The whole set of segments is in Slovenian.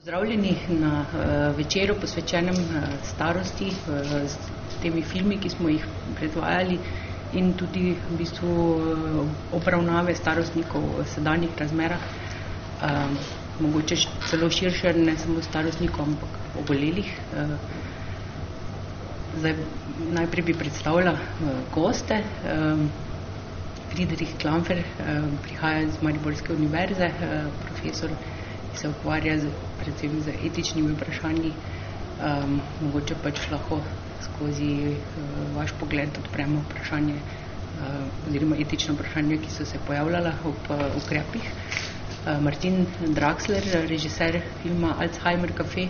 Pozdravljeni na uh, večeru posvečenem uh, starosti uh, s temi filmi, ki smo jih predvajali in tudi v bistvu obravnave starostnikov v sedanjih razmerah, mogoče celo širše, ne samo starostnikov, ampak obolelih. Zdaj, najprej bi predstavila goste. Friedrich Klamfer prihaja iz Mariborske univerze, profesor ki se ukvarja z, predvsem z etičnimi vprašanji, um, mogoče pač lahko skozi uh, vaš pogled odpremo vprašanje uh, oziroma etično vprašanje, ki so se pojavljala ob uh, ukrepih. Uh, Martin Draxler, režiser filma Alzheimer Café,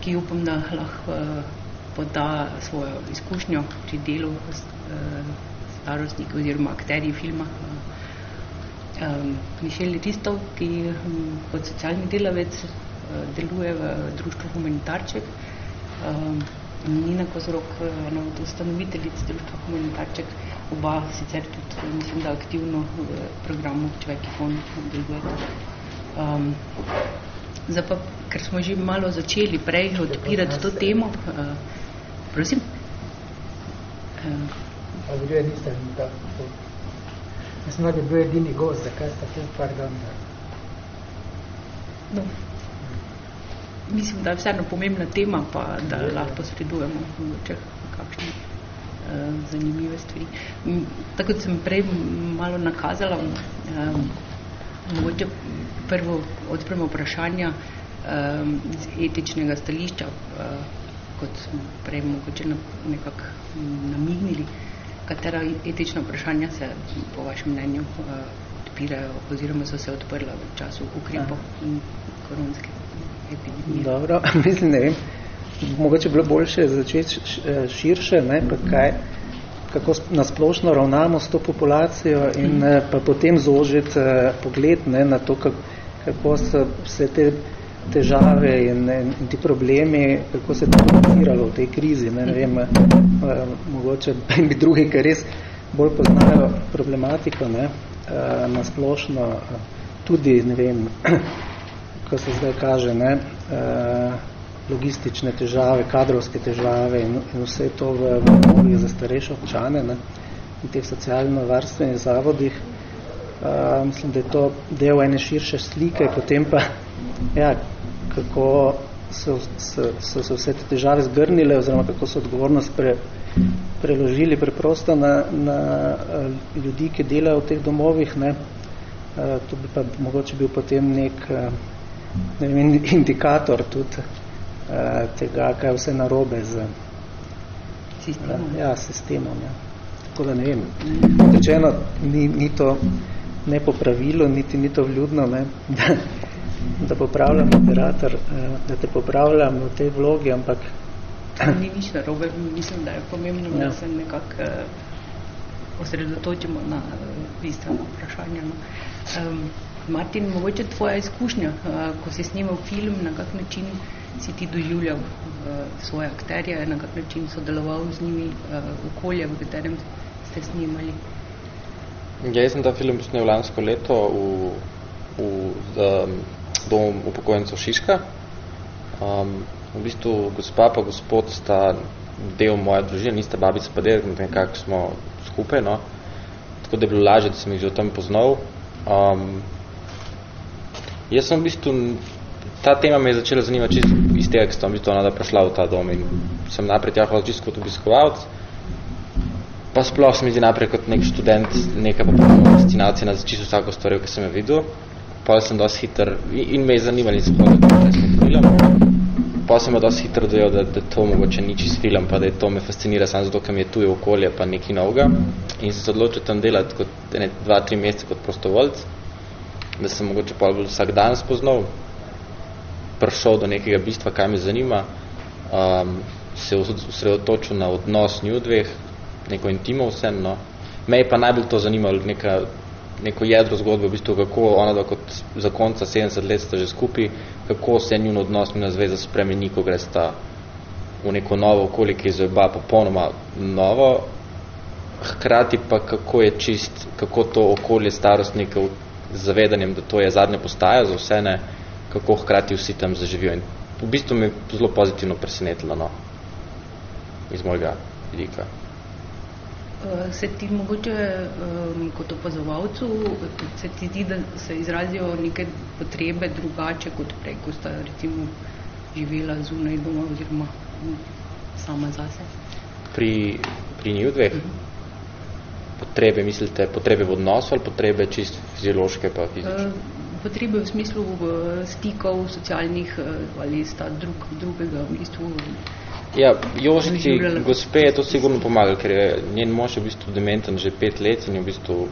ki upam, da lahko uh, poda svojo izkušnjo pri delu uh, starostnikov oziroma akterji filma. Um, Mišel Ristov, ki um, kot socialni delavec deluje v društvu Humanitarček. Um, Nina Kozrok, ena od ustanoviteljic društva Humanitarček, oba sicer tudi, mislim, da aktivno v programu Človeki fond delujete. Um, zdaj pa, ker smo že malo začeli prej odpirati to temo, uh, prosim. Uh, Ali niste tako Mislim, da bi bil edini gost, zakaj sta tu par dan. No. Mislim, da je vseeno pomembna tema, pa da lahko posredujemo mogoče kakšne uh, zanimive stvari. Tako da sem prej malo nakazala, um, mogoče prvo odpremo vprašanja um, z etičnega stališča, uh, kot smo prej mogoče nekako namignili. Katera etična vprašanja se po vašem mnenju uh, odpirajo oziroma so se odprla v času ukrepov in koronske epidemije? Dobro, mislim, ne vem. Mogoče bilo boljše začeti eh, širše, ne, pa kaj, kako nasplošno ravnamo s to populacijo in mm. pa potem zožiti uh, pogled ne, na to, kako, kako so vse te težave in, in, in ti problemi, kako se to komuniciralo v tej krizi. Ne, ne vem, eh, mogoče bi drugi, ki res bolj poznajo problematiko, ne, eh, na splošno tudi, ne vem, ko se zdaj kaže, ne, eh, logistične težave, kadrovske težave in, in vse to v domovih za starejše občane ne, in teh socialno-varstvenih zavodih. Uh, mislim, da je to del ene širše slike, potem pa ja, kako so, so, so se vse te težave zgrnile oziroma kako so odgovornost pre, preložili preprosto na, na uh, ljudi, ki delajo v teh domovih. Ne. Uh, to bi pa mogoče bil potem nek ne vem, indikator tudi uh, tega, kaj je vse narobe z sistemom. Uh, ja, sistemom ja. Tako da ne vem. Rečeno, ni, ni to nepopravilo, niti ni to vljudno, ne, da, da popravljam moderator, eh, da te popravljam v tej vlogi, ampak... Ni nič narobe, mislim, da je pomembno, ja. da se nekako uh, osredotočimo na uh, bistveno vprašanje. No. Um, Martin, mogoče tvoja izkušnja, uh, ko si snimal film, na kak način si ti doživljal uh, svoje akterje, na kak način sodeloval z njimi uh, okolje, v katerem ste snimali? Ja, jaz sem ta film snil lansko leto v, v, v dom upokojencev Šiška. Um, v bistvu gospa pa gospod sta del moje družine, niste babica pa del, nekako smo skupaj, no. Tako da je bilo lažje, da sem jih že o tem poznal. Um, jaz sem v bistvu, ta tema me je začela zanimati čisto iz tega, ker sem v bistvu ona da prišla v ta dom in sem naprej tja hodil čisto kot obiskovalc. Pa sploh sem jih naprej kot nek študent, neka popolnoma destinacija na čisto vsako stvarjo, ki sem jo videl pa sem dosti hiter in me je zanimali sploh, da sem film. Pa sem dosti hitro dojel, da, da to mogoče ni čist film, pa da je to me fascinira samo zato, ker mi je tuje okolje, pa nekaj novega. In sem se odločil tam delati kot ne, dva, tri mesece kot prostovoljc, da sem mogoče pa vsak dan spoznal, prišel do nekega bistva, kaj me zanima, um, se usredotočil na odnos nju dveh, neko intimo vsem, no. Me je pa najbolj to zanimalo, neka neko jedro zgodbe, v bistvu, kako ona da kot za konca 70 let sta že skupaj, kako se njun odnos, njuna zveza spremeni, ko gre sta v neko novo okolje, ki je za oba popolnoma novo, hkrati pa kako je čist, kako to okolje starostnikov z zavedanjem, da to je zadnja postaja za vse ne, kako hkrati vsi tam zaživijo. In v bistvu me zelo pozitivno presenetilo no, iz mojega vidika. Eh, se ti mogoče um, kot opazovalcu, se ti zdi, da se izrazijo neke potrebe drugače kot prej, ko sta recimo živela zunaj doma oziroma sama zase? Pri, pri njih dveh? Uh mhm. -huh. Potrebe, mislite, potrebe v odnosu ali potrebe čisto fiziološke pa fizične? Uh, potrebe v smislu uh, stikov, socialnih uh, ali sta drug, drugega v bistvu Ja, Jožiti, gospe je to sigurno pomagal, ker je njen mož je v bistvu dementen že pet let in je v bistvu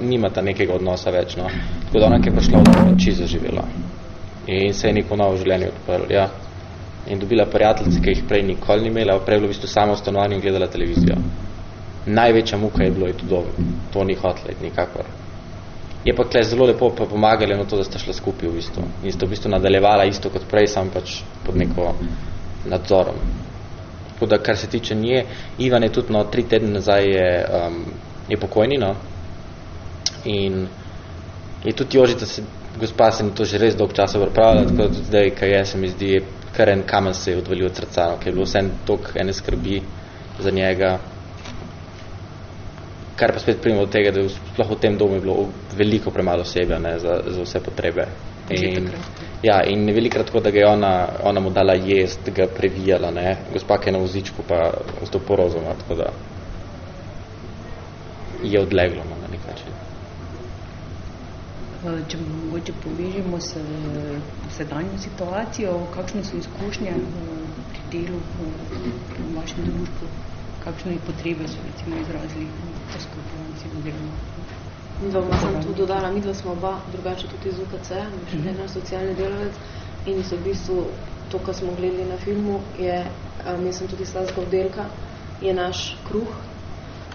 nimata nekega odnosa več. No. Tako da ona, ki je prišla v noči zaživela in se je neko novo življenje odprl. Ja. In dobila prijateljice, ki jih prej nikoli ni imela, prej bilo v bistvu samo v stanovanju in gledala televizijo. Največja muka je bilo je tudi to ni hotla nikakor. Je pa tle zelo lepo pa pomagali na to, da sta šla skupaj v bistvu. In sta v bistvu nadaljevala isto kot prej, sam pač pod neko nadzorom. Tako da, kar se tiče nje, Ivan je tudi no, tri tedne nazaj je, um, je pokojni, no, in je tudi Jožita, se, gospa se ni to že res dolg časa vrpravila, tako da tudi zdaj, kaj je, se mi zdi, kar en kamen se je odvalil od srca, no, ker je bilo vse tok ene skrbi za njega, kar pa spet primimo od tega, da sploh v tem domu je bilo veliko premalo osebja ne, za, za vse potrebe. In, ja, in velikrat tako, da ga je ona, ona mu dala jest, ga previjala, ne, gospa, ki je na vozičku, pa z to porozuma, tako da je odleglo no, na nek način. Eh, če mogoče povežemo s sedanjo situacijo, kakšne so izkušnje eh, pri delu v vašem družbu, kakšne potrebe so recimo izrazili v skupnosti oziroma Midva bom sem tu dodala, midva smo oba drugače tudi iz UKC, še mm -hmm. socialni delavec. In so v bistvu to, kar smo gledali na filmu, je, um, jaz sem tudi sladka oddelka, je naš kruh.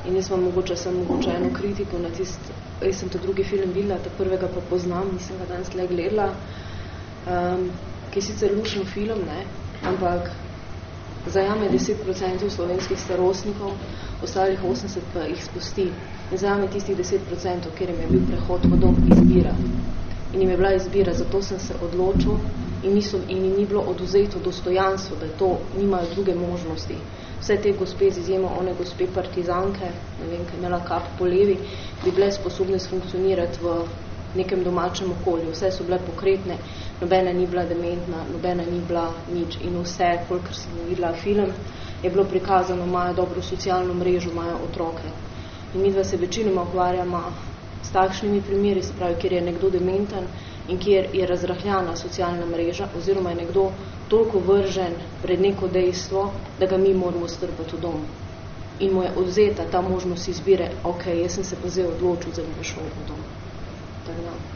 In jaz sem mogoče, sem mogoče eno kritiko na tist, jaz sem to drugi film videla, ta prvega pa poznam, nisem ga danes le gledala, um, ki je sicer lušen film, ne, ampak zajame 10% slovenskih starostnikov, ostalih 80 pa jih spusti. In zajame tistih 10%, kjer jim je bil prehod v dom izbira. In jim je bila izbira, zato sem se odločil in, niso, in jim ni bilo oduzeto dostojanstvo, da je to, nimajo druge možnosti. Vse te gospe z izjemo, one gospe partizanke, ne vem, kaj imela kap po levi, bi bile sposobne sfunkcionirati v nekem domačem okolju. Vse so bile pokretne, nobena ni bila dementna, nobena ni bila nič. In vse, kolikor sem videla film, je bilo prikazano, imajo dobro socialno mrežo, imajo otroke. In mi dva se večinoma ukvarjamo s takšnimi primeri, se pravi, kjer je nekdo dementen in kjer je razrahljana socialna mreža, oziroma je nekdo toliko vržen pred neko dejstvo, da ga mi moramo strpati v dom. In mu je odzeta ta možnost izbire, ok, jaz sem se pa zdaj odločil, da bi šel v dom. Tak, da.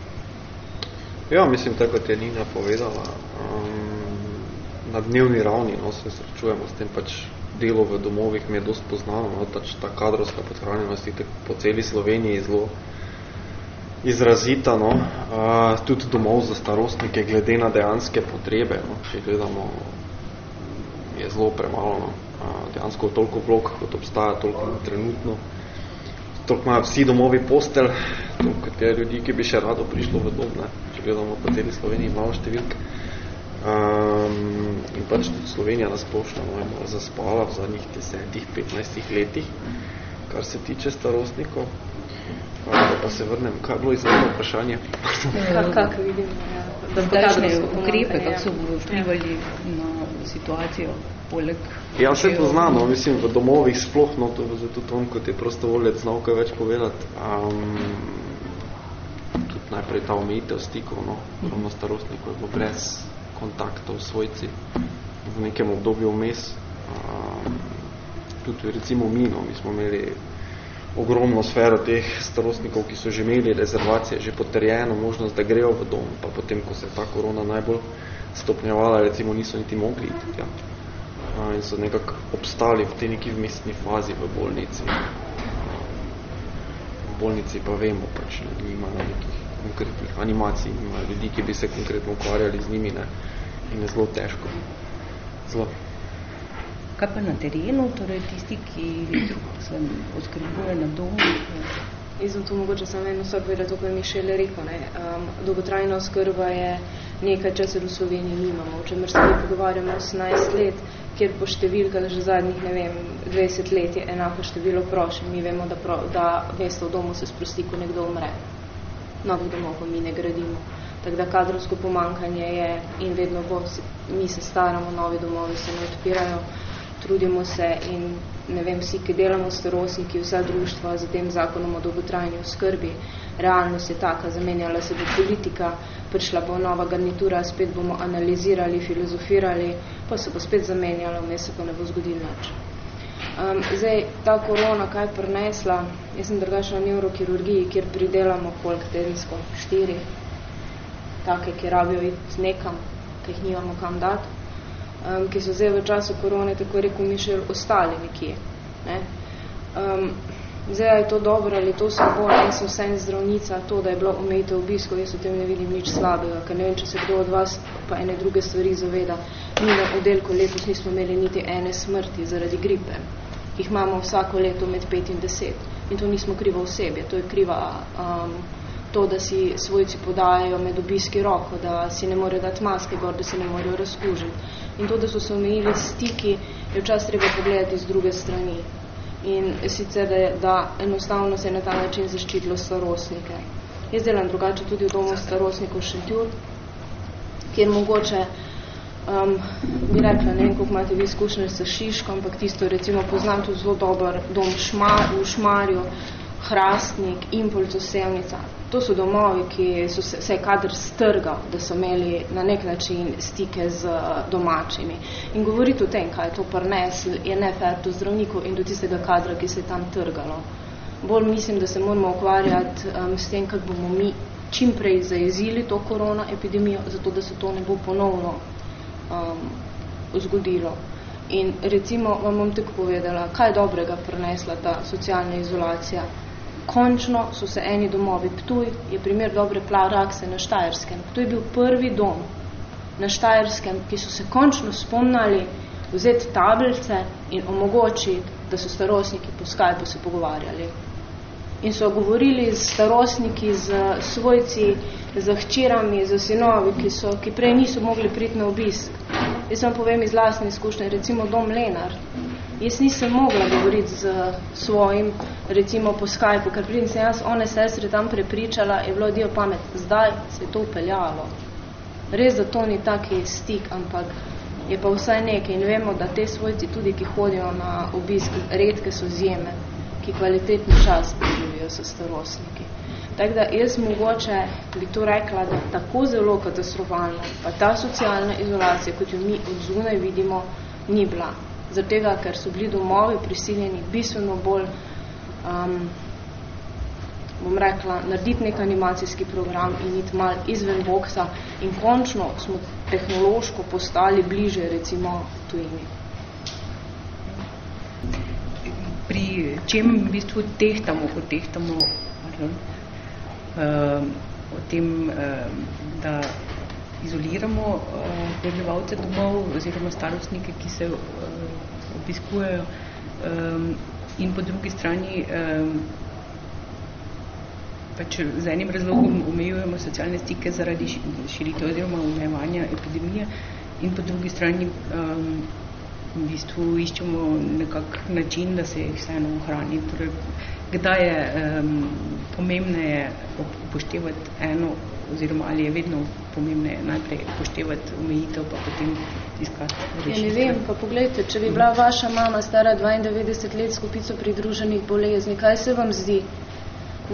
Ja, mislim, tako kot je Nina povedala, um, na dnevni ravni no, se srečujemo s tem pač delo v domovih, mi je dost poznano, no, tač, ta kadrovska podhranjenost po celi Sloveniji zelo izrazita, no, uh, tudi domov za starostnike, glede na dejanske potrebe, no, če gledamo, je zelo premalo, no, uh, dejansko toliko vlog, kot obstaja, toliko trenutno, toliko imajo vsi domovi postelj, toliko te ljudi, ki bi še rado prišlo v dom, ne? Če gledamo po celi Sloveniji, malo številk. Um, in pač tudi Slovenija nasplošno no, je malo zaspala v zadnjih 10-15 letih, kar se tiče starostnikov. Da pa se vrnem, kaj je bilo izvedno vprašanje? Kak, kak vidim, ja. Da Zdajšnje ukrepe, kako so vplivali na situacijo poleg... Ja, vse poznano, mislim, v domovih sploh, no, to je tudi on, kot je prostovoljec, znal kaj več povedati. Um, najprej ta omejitev stikov, no, ravno starostnikov je bilo brez kontaktov svojci v nekem obdobju vmes. Um, tudi recimo mi, no, mi smo imeli ogromno sfero teh starostnikov, ki so že imeli rezervacije, že potrjeno možnost, da grejo v dom, pa potem, ko se je ta korona najbolj stopnjevala, recimo niso niti mogli iti. Ja in so nekako obstali v tej neki vmestni fazi v bolnici. V bolnici pa vemo, pač ljudi ima na nekih konkretnih animacij, ima ljudi, ki bi se konkretno ukvarjali z njimi ne? in je zelo težko. Zelo. Kaj pa na terenu, torej tisti, ki se oskrbuje na domu? Jaz sem tu mogoče samo eno stvar povedala, to, ko je Mišel rekel. Ne. Um, dolgotrajna oskrba je nekaj, če se v Sloveniji nimamo, o čemer se mi pogovarjamo 18 let, kjer po številkah že zadnjih, ne vem, 20 let je enako število prošen. Mi vemo, da, pro, da mesto v domu se sprosti, ko nekdo umre. Novih domov pa mi ne gradimo. Tako da kadrovsko pomankanje je in vedno bo, mi se staramo, novi domovi se ne odpirajo trudimo se in ne vem, vsi, ki delamo starostniki, vsa društva za tem zakonom o dolgotrajni skrbi, realnost je taka, zamenjala se bo politika, prišla bo nova garnitura, spet bomo analizirali, filozofirali, pa se bo spet zamenjala, vmes se pa ne bo zgodil nič. Um, zdaj, ta korona, kaj prinesla, jaz sem drugačna na neurokirurgiji, kjer pridelamo kolik tedensko, štiri, take, ki rabijo iti nekam, ki jih nimamo kam dati, um, ki so zdaj v času korone, tako rekel Mišel, ostali nekje. Ne? Um, zdaj je to dobro ali to slabo, ne so vse zdravnica, to, da je bilo omejitev obiskov, jaz v tem ne vidim nič slabega, ker ne vem, če se kdo od vas pa ene druge stvari zaveda. Mi na oddelku letos nismo imeli niti ene smrti zaradi gripe. Jih imamo vsako leto med 5 in 10. In to nismo kriva osebje, to je kriva um, to, da si svojci podajajo med obiski roko, da si ne morejo dati maske gor, da se ne morejo razkužiti in to, da so se omejili stiki, je včas treba pogledati z druge strani. In sicer, da, da enostavno se je na ta način zaščitilo starostnike. Jaz delam drugače tudi v domu starostnikov Šentjur, kjer mogoče um, bi rekla, ne vem, koliko imate vi izkušnje s Šiško, ampak tisto recimo poznam tudi zelo dober dom šmar, v Šmarju, Hrastnik, Impulco, Sevnica. To so domovi, ki so se, se je kadr strgal, da so imeli na nek način stike z domačimi. In govoriti o tem, kaj je to prnesl, je ne fair do zdravnikov in do tistega kadra, ki se je tam trgalo. Bolj mislim, da se moramo ukvarjati um, s tem, kako bomo mi čim prej zajezili to korona epidemijo, zato da se to ne bo ponovno um, zgodilo. In recimo vam bom tako povedala, kaj dobrega prenesla ta socialna izolacija končno so se eni domovi, Ptuj je primer dobre prakse na Štajerskem. To je bil prvi dom na Štajerskem, ki so se končno spomnali vzeti tablice in omogočiti, da so starostniki po Skype se pogovarjali. In so govorili z starostniki, z svojci, z hčerami, z sinovi, ki, so, ki prej niso mogli priti na obisk. Jaz vam povem iz lastne izkušnje, recimo dom Lenar, Jaz nisem mogla govoriti z svojim, recimo po Skypeu, ker pridem sem jaz one sestre tam prepričala, je bilo dio pamet. Zdaj se je to upeljalo. Res, da to ni taki stik, ampak je pa vsaj nekaj. In vemo, da te svojci tudi, ki hodijo na obisk, redke so zjeme, ki kvalitetni čas preživijo so starostniki. Tako da jaz mogoče bi to rekla, da tako zelo katastrofalno, pa ta socialna izolacija, kot jo mi od zunaj vidimo, ni bila zaradi tega, ker so bili domovi prisiljeni bistveno bolj, um, bom rekla, narediti nek animacijski program in iti mal izven boksa in končno smo tehnološko postali bliže recimo tujini. Pri čem v bistvu tehtamo, ko tehtamo pardon, um, o tem, um, da izoliramo uh, prebivalce domov oziroma starostnike, ki se obiskujejo in po drugi strani pač z enim razlogom omejujemo socialne stike zaradi širitev oziroma omejevanja epidemije in po drugi strani um, v bistvu iščemo nekak način, da se jih vseeno ohrani. Torej, kdaj je um, pomembneje upoštevati eno oziroma ali je vedno pomembneje najprej upoštevati omejitev, pa potem iskati rešitev. Ja, ne vem, pa pogledajte, če bi bila vaša mama stara 92 let s kupico pridruženih bolezni, kaj se vam zdi?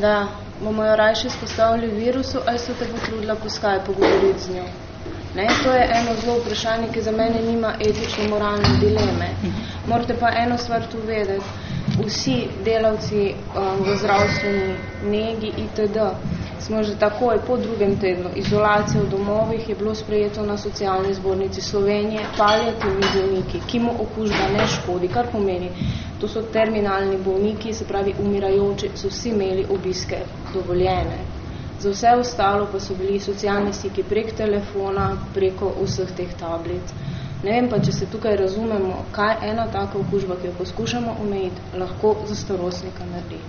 Da bomo jo rajše spostavili virusu, ali so te potrudila po Skype pogovoriti z njo? Ne, to je eno zelo vprašanje, ki za mene nima etično-moralne dileme. Morate pa eno stvar tu vedeti. Vsi delavci um, v zdravstveni negi itd smo že takoj po drugem tednu izolacije v domovih je bilo sprejeto na socialni zbornici Slovenije paliativni bolniki, ki mu okužba ne škodi, kar pomeni, to so terminalni bolniki, se pravi umirajoči, so vsi imeli obiske dovoljene. Za vse ostalo pa so bili socialni stiki prek telefona, preko vseh teh tablic. Ne vem pa, če se tukaj razumemo, kaj ena taka okužba, ki jo poskušamo omejiti, lahko za starostnika naredi.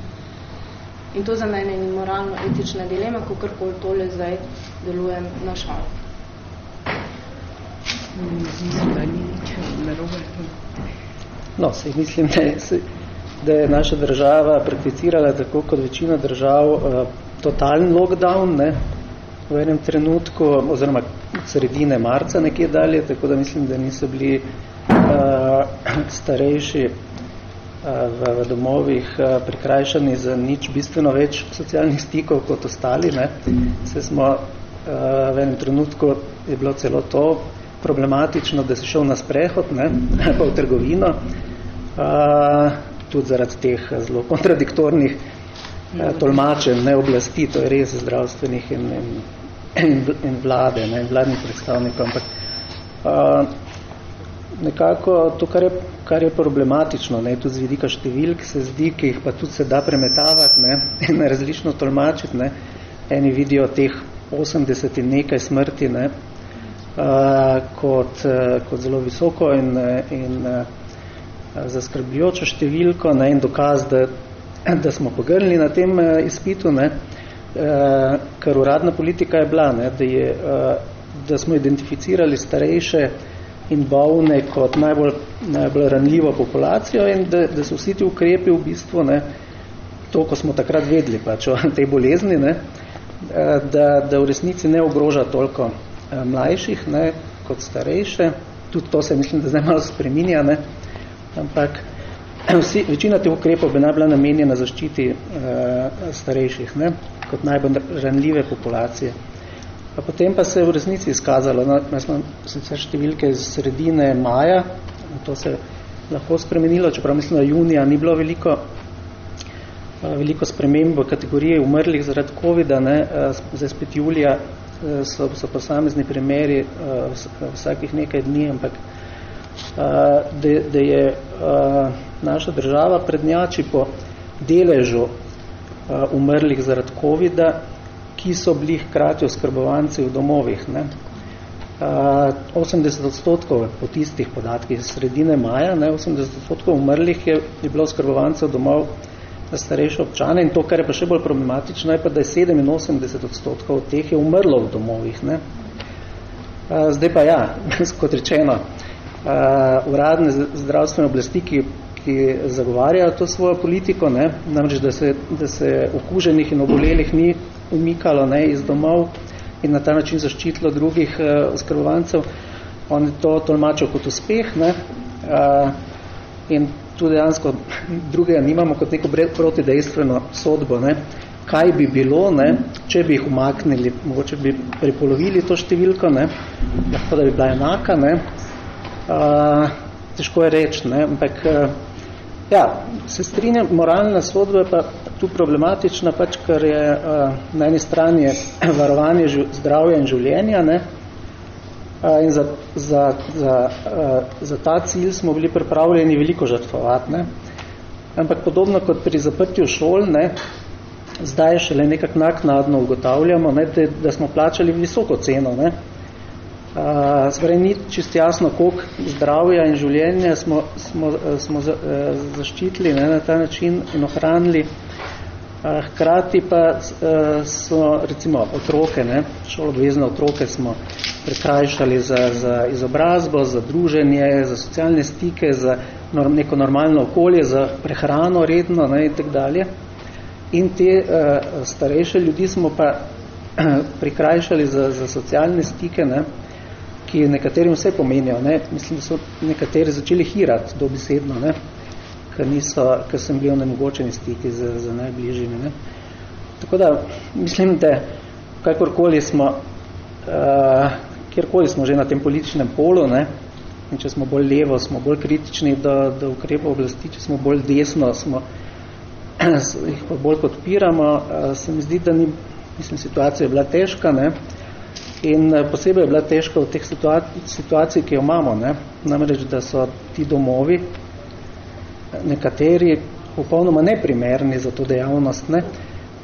In to za mene ni moralno-etična dilema, kakorkoli tole zdaj delujem na šalo. No, se mislim, da je, da je naša država prakticirala tako kot večina držav uh, totalen lockdown, ne, v enem trenutku, oziroma sredine marca nekje dalje, tako da mislim, da niso bili uh, starejši uh, v, v domovih uh, prikrajšani za nič bistveno več socialnih stikov kot ostali. Ne. Se smo uh, v enem trenutku je bilo celo to problematično, da si šel na sprehod, ne, pa v trgovino, uh, tudi zaradi teh zelo kontradiktornih uh, tolmačen, ne oblasti, to je res zdravstvenih in, in, in, in vlade, ne, in vladnih predstavnikov, ampak uh, nekako to, kar je, kar je problematično, ne, tudi z vidika številk, se zdi, ki jih pa tudi se da premetavati ne, in različno tolmačiti, ne, eni vidijo teh 80 in nekaj smrti, ne, uh, kot, uh, kot zelo visoko in, in uh, zaskrbljujočo številko ne, in dokaz, da, da smo pogrnili na tem uh, izpitu, ne, uh, ker uradna politika je bila, ne, da, je, uh, da smo identificirali starejše in bolne kot najbolj, najbolj ranljivo populacijo in da, da so vsi ti ukrepi v bistvu, ne, to, ko smo takrat vedeli pač o tej bolezni, ne, da, da v resnici ne ogroža toliko Eh, mlajših ne, kot starejše. Tudi to se mislim, da zdaj malo spreminja, ne. ampak vsi, večina teh ukrepov bi najbolj namenjena zaščiti uh, starejših, ne, kot najbolj ranljive populacije. A potem pa se je v resnici izkazalo, no, smo sicer številke iz sredine maja, to se lahko spremenilo, čeprav mislim, da junija ni bilo veliko, uh, veliko sprememb v kategoriji umrlih zaradi COVID-a, uh, zdaj spet julija so, so posamezni primeri vsakih nekaj dni, ampak da, da je naša država prednjači po deležu uh, umrlih zaradi COVID-a, ki so bili hkrati oskrbovanci v domovih. Ne? Uh, 80 odstotkov po tistih podatkih sredine maja, ne, 80 odstotkov umrlih je, je bilo oskrbovancev domov za starejše občane in to, kar je pa še bolj problematično, je pa, da je 87 odstotkov teh je umrlo v domovih. Ne? Zdaj pa ja, kot rečeno, uradne zdravstvene oblasti, ki, ki zagovarjajo to svojo politiko, ne? namreč, da se, da se okuženih in obolelih ni umikalo ne, iz domov in na ta način zaščitilo drugih oskrbovancev, oni to tolmačijo kot uspeh ne? in tu dejansko drugega nimamo kot neko protidejstveno sodbo, ne, kaj bi bilo, ne, če bi jih umaknili, mogoče bi prepolovili to številko, ne, lahko da bi bila enaka, ne, a, težko je reči, ne, ampak ja, se strinjam, moralna sodba je pa tu problematična, pač, ker je a, na eni strani je varovanje zdravja in življenja, ne, in za, za, za, za ta cilj smo bili pripravljeni veliko žrtvovati. Ne? Ampak podobno kot pri zaprtju šol, ne, zdaj šele nekak naknadno ugotavljamo, ne, da, da smo plačali visoko ceno. Ne? Zgrej ni čist jasno, koliko zdravja in življenja smo, smo, smo zaščitili ne, na ta način in ohranili. Hkrati pa so recimo otroke, ne, šolobvezne otroke smo prekrajšali za, za izobrazbo, za druženje, za socialne stike, za norm, neko normalno okolje, za prehrano redno ne, in tak dalje. In te uh, starejše ljudi smo pa uh, prikrajšali za, za socialne stike, ne, ki nekaterim vse pomenijo. Ne. Mislim, da so nekateri začeli hirati dobesedno, ne, ker, niso, ker sem bil nemogočeni stiki z, z najbližjimi. Ne. Tako da mislim, da kakorkoli smo uh, kjerkoli smo že na tem političnem polu, ne, in če smo bolj levo, smo bolj kritični do, do ukrepov oblasti, če smo bolj desno, smo, jih pa bolj podpiramo, se mi zdi, da ni, mislim, situacija je bila težka, ne, in posebej je bila težka v teh situacij, ki jo imamo, ne, namreč, da so ti domovi, nekateri popolnoma neprimerni za to dejavnost, ne,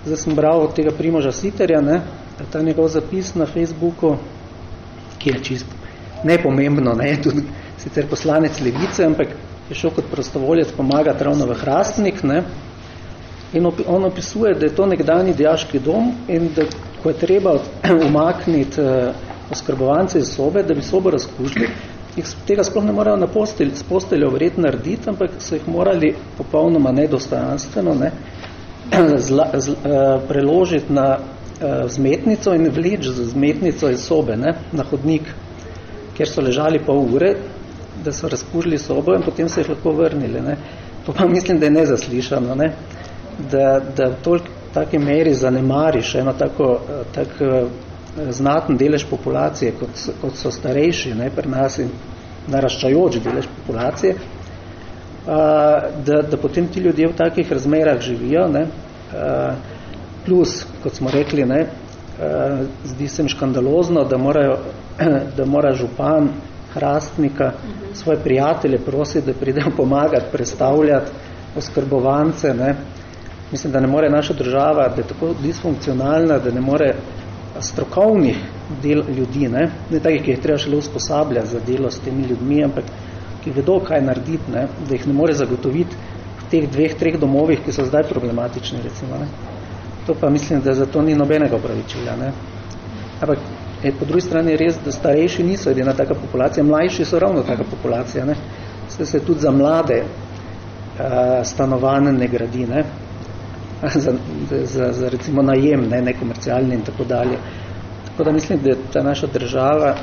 Zdaj sem bral od tega Primoža Siterja, ne, ta njegov zapis na Facebooku, ki je čist nepomembno, ne, tudi sicer poslanec levice, ampak je šel kot prostovoljec pomagati ravno v Hrastnik, ne, In on opisuje, da je to nekdani dijaški dom in da ko je treba umakniti uh, oskrbovance iz sobe, da bi sobo razkužili, jih tega sploh ne morajo na postelj, s posteljo verjetno narediti, ampak so jih morali popolnoma nedostojanstveno ne, zla, z, uh, preložiti na uh, zmetnico in vleč z zmetnico iz sobe, ne, na hodnik, kjer so ležali pol ure, da so razkužili sobo in potem se jih lahko vrnili. Ne. To pa mislim, da je nezaslišano, ne, da, da v taki meri zanemariš eno tako, tak znaten delež populacije, kot, kot so starejši, ne, pri nas in naraščajoč delež populacije, da, da potem ti ljudje v takih razmerah živijo, ne, plus, kot smo rekli, ne, zdi se mi škandalozno, da, morajo, da mora župan hrastnika svoje prijatelje prositi, da pridejo pomagati, predstavljati oskrbovance, ne, mislim, da ne more naša država, da je tako disfunkcionalna, da ne more strokovnih del ljudi, ne, ne takih, ki jih treba šele usposabljati za delo s temi ljudmi, ampak ki vedo, kaj narediti, ne, da jih ne more zagotoviti v teh dveh, treh domovih, ki so zdaj problematični, recimo. Ne. To pa mislim, da zato ni nobenega upravičila. Ne. Ampak je, po drugi strani res, da starejši niso edina taka populacija, mlajši so ravno taka populacija. Ne. Se, se tudi za mlade uh, stanovane ne gradi. Ne za, za, za recimo najem, ne, nekomercialni in tako dalje. Tako da mislim, da ta naša država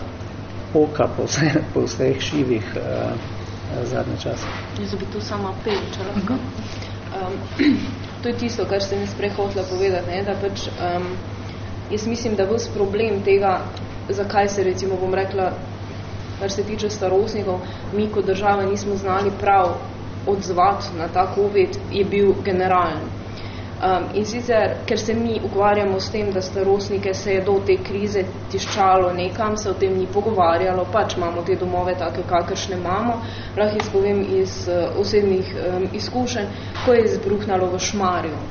poka po, vse, po vseh šivih uh, zadnje čase. Jaz bi tu samo apel, če lahko. Um, to je tisto, kar ste mi sprej hotela povedati, ne, da pač um, jaz mislim, da vs problem tega, zakaj se recimo bom rekla, kar se tiče starostnikov, mi kot država nismo znali prav odzvati na ta COVID, je bil generalen. Um, in sicer, ker se mi ukvarjamo s tem, da starostnike se je do te krize tiščalo nekam, se o tem ni pogovarjalo, pač imamo te domove take, kakršne imamo, lahko izpovem iz uh, osebnih um, izkušenj, ko je izbruhnalo v Šmarju.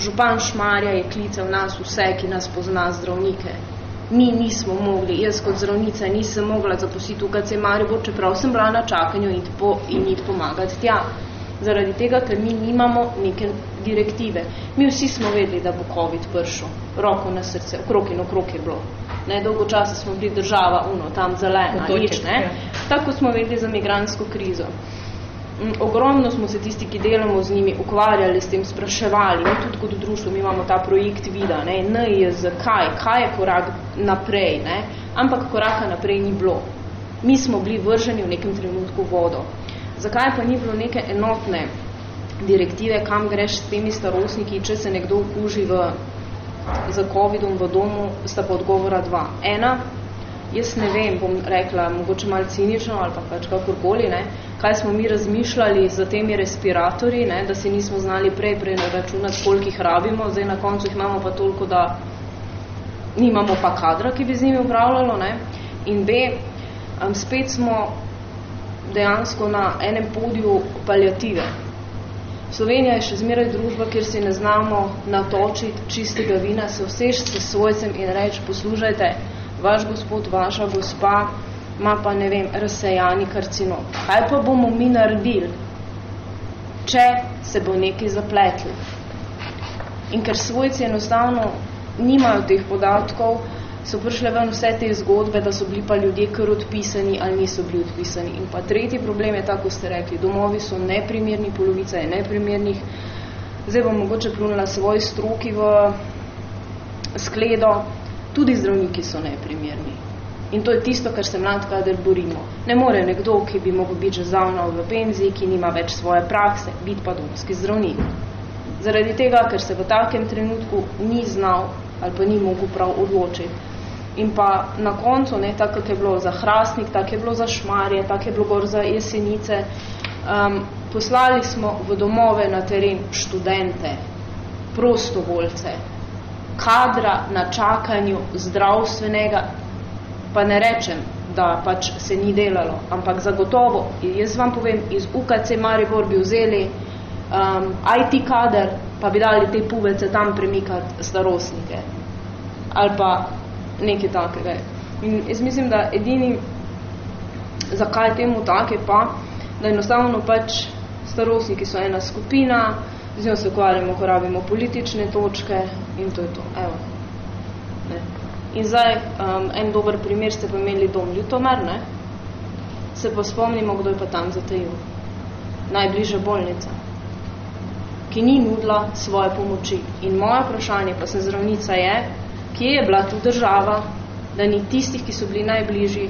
Župan Šmarja je klical nas vse, ki nas pozna zdravnike. Mi nismo mogli, jaz kot zdravnica nisem mogla zapustiti v KC Maribor, čeprav sem bila na čakanju in, po, in iti pomagati tja zaradi tega, ker mi nimamo neke direktive. Mi vsi smo vedeli, da bo COVID prišel, roko na srce, okrog in okrog je bilo. Ne, dolgo časa smo bili država, uno, tam zelena, nič, ne. Ja. Tako smo vedeli za migransko krizo. Mm, ogromno smo se tisti, ki delamo z njimi, ukvarjali s tem, spraševali, ne, tudi kot društvo, mi imamo ta projekt vida, ne, N je z kaj, kaj je korak naprej, ne, ampak koraka naprej ni bilo. Mi smo bili vrženi v nekem trenutku vodo. Zakaj pa ni bilo neke enotne direktive, kam greš s temi starostniki, če se nekdo okuži v, za COVID-om v domu, sta pa odgovora dva. Ena, jaz ne vem, bom rekla, mogoče malo cinično ali pa pač kakorkoli, ne, kaj smo mi razmišljali za temi respiratorji, ne, da se nismo znali prej prej naračunati, koliko jih rabimo, zdaj na koncu jih imamo pa toliko, da nimamo pa kadra, ki bi z njimi upravljalo. Ne. In B, spet smo dejansko na enem podiju paliative. Slovenija je še zmeraj družba, kjer si ne znamo natočiti čistega vina, se vseš s svojcem in reč, poslušajte, vaš gospod, vaša gospa, ima pa, ne vem, razsejani karcinom. Kaj pa bomo mi naredili, če se bo nekaj zapletli? In ker svojci enostavno nimajo teh podatkov, so prišle ven vse te zgodbe, da so bili pa ljudje kar odpisani ali niso bili odpisani. In pa tretji problem je, tako ste rekli, domovi so neprimerni, polovica je neprimernih. Zdaj bom mogoče plunila svoj stroki v skledo, tudi zdravniki so neprimerni. In to je tisto, kar se mlad kader borimo. Ne more nekdo, ki bi mogel biti že zavno v penziji, ki nima več svoje prakse, biti pa domski zdravnik. Zaradi tega, ker se v takem trenutku ni znal ali pa ni mogel prav odločiti. In pa na koncu, ne, tako je bilo za Hrastnik, tako je bilo za Šmarje, tako je bilo gor za Jesenice, um, poslali smo v domove na teren študente, prostovoljce, kadra na čakanju zdravstvenega, pa ne rečem, da pač se ni delalo, ampak zagotovo, jaz vam povem, iz UKC Maribor bi vzeli um, IT kader, pa bi dali te puvece tam premikati starostnike. Ali pa nekaj takega. In jaz mislim, da edini, zakaj temu take pa, da enostavno pač starostniki so ena skupina, z njo se ukvarjamo, ko rabimo politične točke in to je to. Evo. Ne. In zdaj, um, en dober primer ste pa imeli dom Ljutomer, ne? se pa spomnimo, kdo je pa tam zatajil. Najbližja bolnica, ki ni nudila svoje pomoči. In moje vprašanje, pa se zdravnica je, kje je bila tu država, da ni tistih, ki so bili najbližji,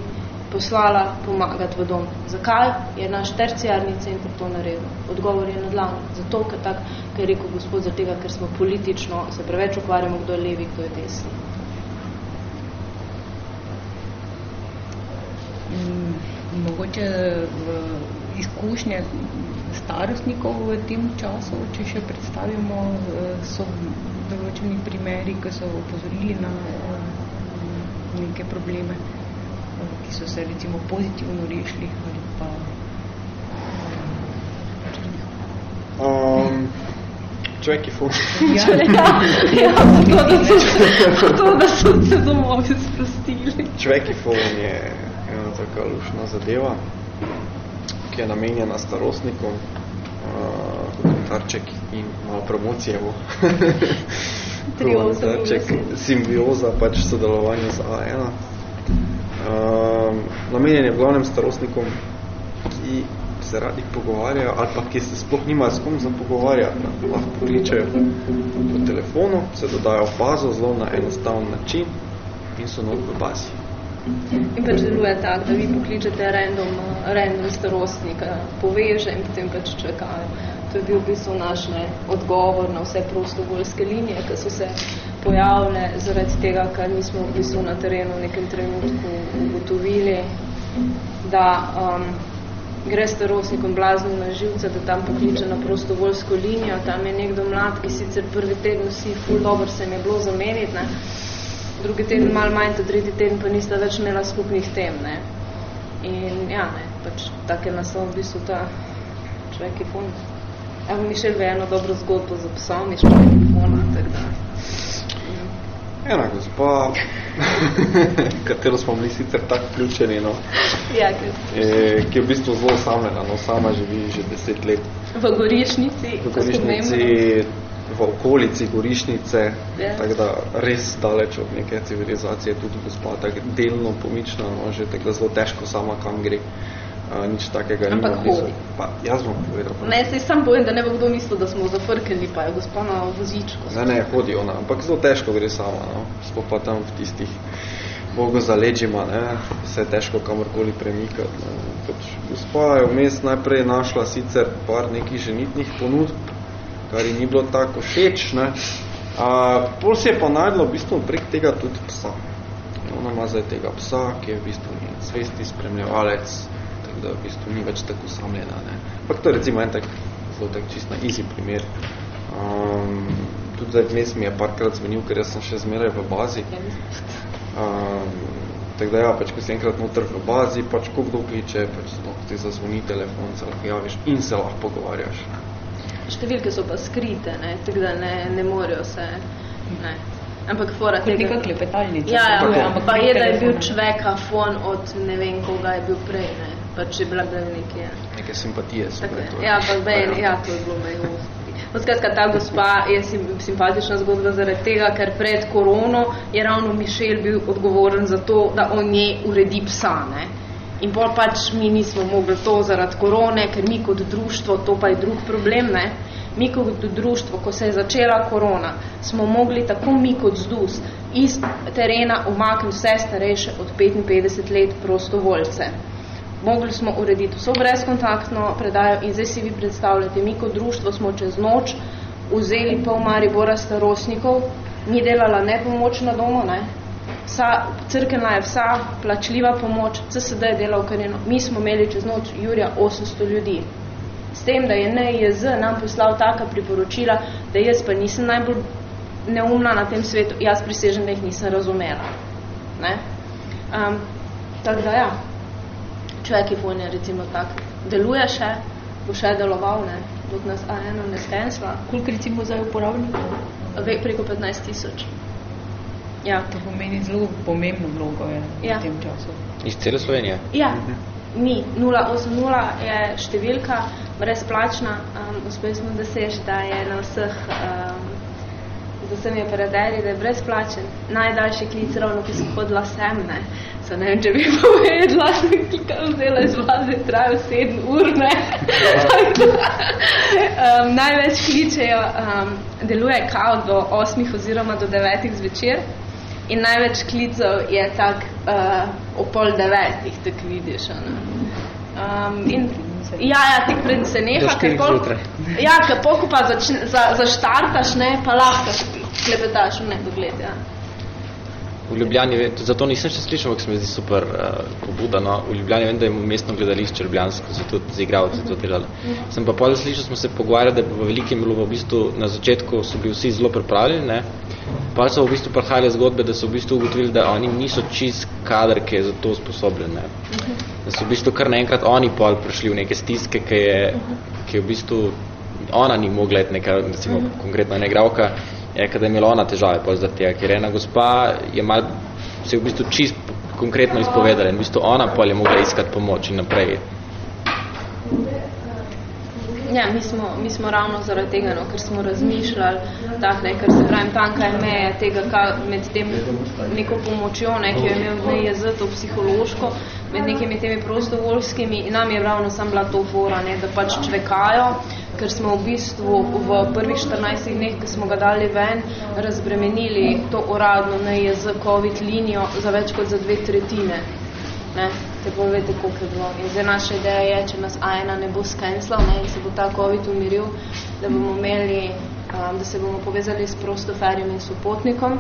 poslala pomagati v dom. Zakaj je naš terciarni center to naredil? Odgovor je nadlan. Zato, ker tak, ker je rekel gospod, tega, ker smo politično, se preveč ukvarjamo, kdo je levi, kdo je desni. Mm, mogoče v izkušnje starostnikov v tem času, če še predstavimo, eh, so določeni primeri, ki so opozorili na eh, neke probleme, eh, ki so se recimo pozitivno rešili ali pa Um, človek je ful. ja, Ja, zato, da so, zato, da so se domovi sprostili. Človek je ful je ena taka lušna zadeva, ki je namenjena starostnikom, uh, dokumentarček in malo promocije bo. Bo simbioza, pač sodelovanje z A1. Um, namenjen je v glavnem starostnikom, ki se radi pogovarjajo ali pa ki se sploh nimajo s kom za pogovarjati. Lahko pokličejo po telefonu, se dodajo v bazo zelo na enostaven način in so not v bazi. In pač deluje tako, da vi pokličete random, random starostnika, poveže in potem pač čakajo. To je bil v bistvu naš ne, odgovor na vse prostovoljske linije, ki so se pojavile zaradi tega, ker mi smo v bistvu na terenu v nekem trenutku ugotovili, da um, gre starostnikom blazno na živce, da tam pokliče na prostovoljsko linijo, tam je nekdo mlad, ki sicer prvi teden vsi ful dobro se jim je bilo zameniti, ne, drugi teden malo manj, ta tretji teden pa nista več imela skupnih tem, ne. In ja, ne, pač tak je naslov v bistvu ta človek je fond. Evo, Mišel ve eno dobro zgodbo za psom iz človek je fona, tak da. Ena gospa, katero smo bili sicer tako vključeni, no, Ja, e, ki je v bistvu zelo osamljena, no, sama živi že deset let v Gorišnici, v Gorišnici, v okolici Gorišnice, Ja. tako da res daleč od neke civilizacije, tudi gospa tako delno pomična, no, že tako da zelo težko sama kam gre. Uh, nič takega nima Ampak blizu. hodi. Pa, jaz bom povedal. pa- Ne, sej sam povem, da ne bo kdo mislil, da smo zafrkali, pa je gospa na vozičku. Ne, ne, hodi ona, ampak zelo težko gre sama, no. Sploh pa tam v tistih bogo zaleđima, ne, se težko kamorkoli premikati. Ne. Pač, gospa je vmes najprej našla sicer par nekih ženitnih ponudb, kar ji ni bilo tako všeč, ne. A, pol se je pa najdlo v bistvu prek tega tudi psa. Ona ima zdaj tega psa, ki je v bistvu njen svesti spremljevalec, tako da v bistvu ni več tako samljena. Ne. Ampak to je recimo en tak zelo tak čist na easy primer. Um, tudi zdaj vmes mi je parkrat zvenil, ker jaz sem še zmeraj v bazi. Um, tako da ja, pač ko si enkrat noter v bazi, pač ko kdo kliče, pač sploh ti zazvoni telefon, se lahko javiš in se lahko pogovarjaš. Ne. Številke so pa skrite, ne, tako da ne, ne morejo se, ne. Ampak fora kot tega... neka klepetalnica. Ja, Tako. ja, ampak pa je, da je bil telefona. čvekafon od ne vem koga je bil prej, ne. Pač je bila da nekje. Neke simpatije so Tako, bile ja, pa ben, ja, to je bilo mej Skratka, ta gospa je sim, simpatična zgodba zaradi tega, ker pred korono je ravno Mišel bil odgovoren za to, da on njej uredi psa, ne. In pol pač mi nismo mogli to zaradi korone, ker mi kot društvo, to pa je drug problem, ne. Mi kot društvo, ko se je začela korona, smo mogli tako mi kot zdus iz terena umakniti vse starejše od 55 let prostovoljce. Mogli smo urediti vso brezkontaktno predajo in zdaj si vi predstavljate, mi kot društvo smo čez noč vzeli pol Maribora starostnikov, ni delala ne pomoč na domu, ne, vsa, crkena je vsa plačljiva pomoč, CSD je delal kareno, mi smo imeli čez noč Jurja 800 ljudi. S tem, da je NIJZ nam poslal taka priporočila, da jaz pa nisem najbolj neumna na tem svetu, jaz prisežem, da jih nisem razumela. Ne? Um, tako da ja, človek je fonja recimo tak, deluje še, bo še deloval, ne, dok nas A1 ne stensla, Koliko recimo zdaj uporabnikov? ve preko 15 tisoč. Ja, To pomeni zelo pomembno vlogo je Ja. v tem času. Iz cele Slovenije. ja. ni. 080 je številka, brezplačna. Um, uspeli smo doseči, da je na vseh um, z vsemi operaterji, da je brezplačen. Najdaljši klic ravno, ki sem hodila sem, ne. So ne vem, če bi povedala, klikam vzela iz vaze, trajo sedem ur, ne. um, največ kličejo, um, deluje kao do osmih oziroma do devetih zvečer. In največ klicov je tak uh, o pol devetih, tak vidiš. Um, in Ja, ja, tik pred se neha, ker pol, ja, ker pol, pa začne, za, zaštartaš, ne, pa lahko klepetaš v nedogled, ja. V Ljubljani, zato nisem še slišal, ker se mi zdi super uh, pobuda, no. v Ljubljani vem, da je mestno gledališče Ljubljansko, so tudi z igravci to delali. Sem pa pol slišal, smo se pogovarjali, da v velikem bilo v bistvu, na začetku so bili vsi zelo pripravljeni, ne, pa so v bistvu prihajali zgodbe, da so v bistvu ugotovili, da oni niso čist kadrke za to sposobljeni, ne. Da so v bistvu kar naenkrat oni pol prišli v neke stiske, ki je, ki je v bistvu, ona ni mogla neka, recimo, konkretno ne igravka, je, kada je imela ona težave pol zaradi tega, ker ena gospa je mal, se je v bistvu čist konkretno izpovedala in v bistvu ona pol je mogla iskati pomoč in naprej. Ja, mi smo, mi smo ravno zaradi tega, no, ker smo razmišljali, tak, ne, ker se pravim, tanka je meja tega, ka, med tem neko pomočjo, ne, ki jo je imel NJZ, to psihološko, med nekimi temi prostovoljskimi in nam je ravno sam bila to fora, ne, da pač čvekajo, ker smo v bistvu v prvih 14 dneh, ki smo ga dali ven, razbremenili to uradno NJZ COVID linijo za več kot za dve tretjine. Ne, te povete, koliko je bilo. In zdaj naša ideja je, če nas A1 ne bo skenslal in se bo ta COVID umiril, da bomo imeli, um, da se bomo povezali s prostoferjem in sopotnikom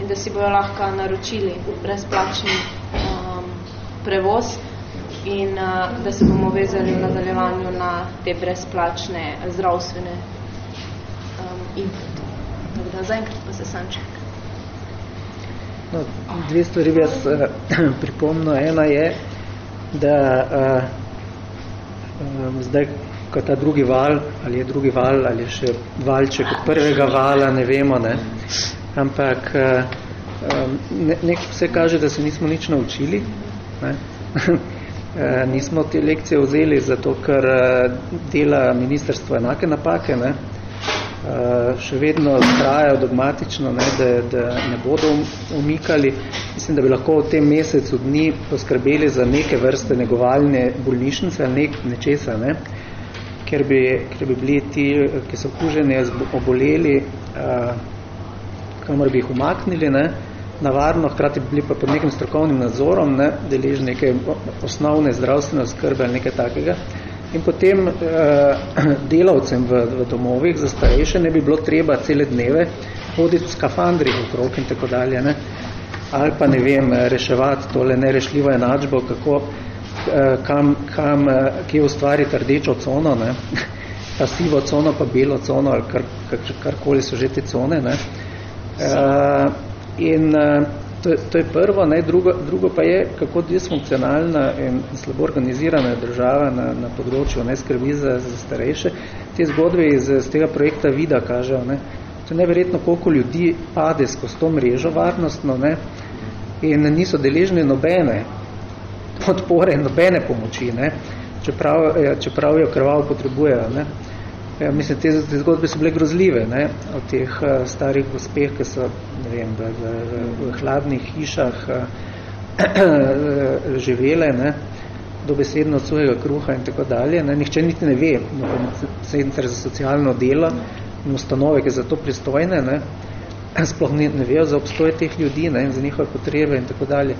in da si bojo lahko naročili brezplačni um, prevoz in uh, da se bomo vezali v nadaljevanju na te brezplačne zdravstvene um, input. Tako da zaenkrat pa se sam čeka. No, dve stvari bi jaz uh, pripomnil. Ena je, da uh, um, zdaj, ko ta drugi val, ali je drugi val, ali je še valček od prvega vala, ne vemo, ne. Ampak uh, ne, nek vse kaže, da se nismo nič naučili. Ne. nismo te lekcije vzeli, zato ker dela ministrstvo enake napake, ne. Uh, še vedno trajajo dogmatično, ne, da, da ne bodo um, umikali. Mislim, da bi lahko v tem mesecu dni poskrbeli za neke vrste negovalne bolnišnice ali nek, nečesa, ne, ker, bi, ker bi bili ti, ki so okuženi, oboleli, uh, kamor bi jih umaknili, ne, navarno, hkrati bi bili pa pod nekim strokovnim nadzorom, ne, deležni neke osnovne zdravstvene skrbe ali nekaj takega. In potem eh, delavcem v, v domovih za starejše ne bi bilo treba cele dneve hoditi v skafandrih okrog in tako dalje. Ne? Ali pa ne vem, reševati tole nerešljivo enačbo, kako, eh, kam, kam, eh, kje ustvariti rdečo cono, ne? pa sivo cono, pa belo cono, ali kar, kar, karkoli so že te cone. Ne? Eh, in eh, To, to je prvo, ne, drugo, drugo pa je, kako disfunkcionalna in slabo organizirana je država na, na področju ne, skrbi za, za starejše. Te zgodbe iz, iz tega projekta Vida kažejo, ne, to je neverjetno, koliko ljudi pade skozi to mrežo varnostno ne, in niso deležni nobene podpore, nobene pomoči, ne, čeprav, ja, čeprav jo krvavo potrebujejo. Ne. Ja, mislim, te, te zgodbe so bile grozljive, ne, o teh uh, starih gospeh, ki so, ne vem, v, v, v, hladnih hišah uh, živele, ne, dobesedno od svojega kruha in tako dalje. Ne. Nihče niti ne ve, no, center za socialno delo in ustanove, ki za to pristojne, ne, sploh ne, ne vejo za obstoj teh ljudi ne, in za njihove potrebe in tako dalje.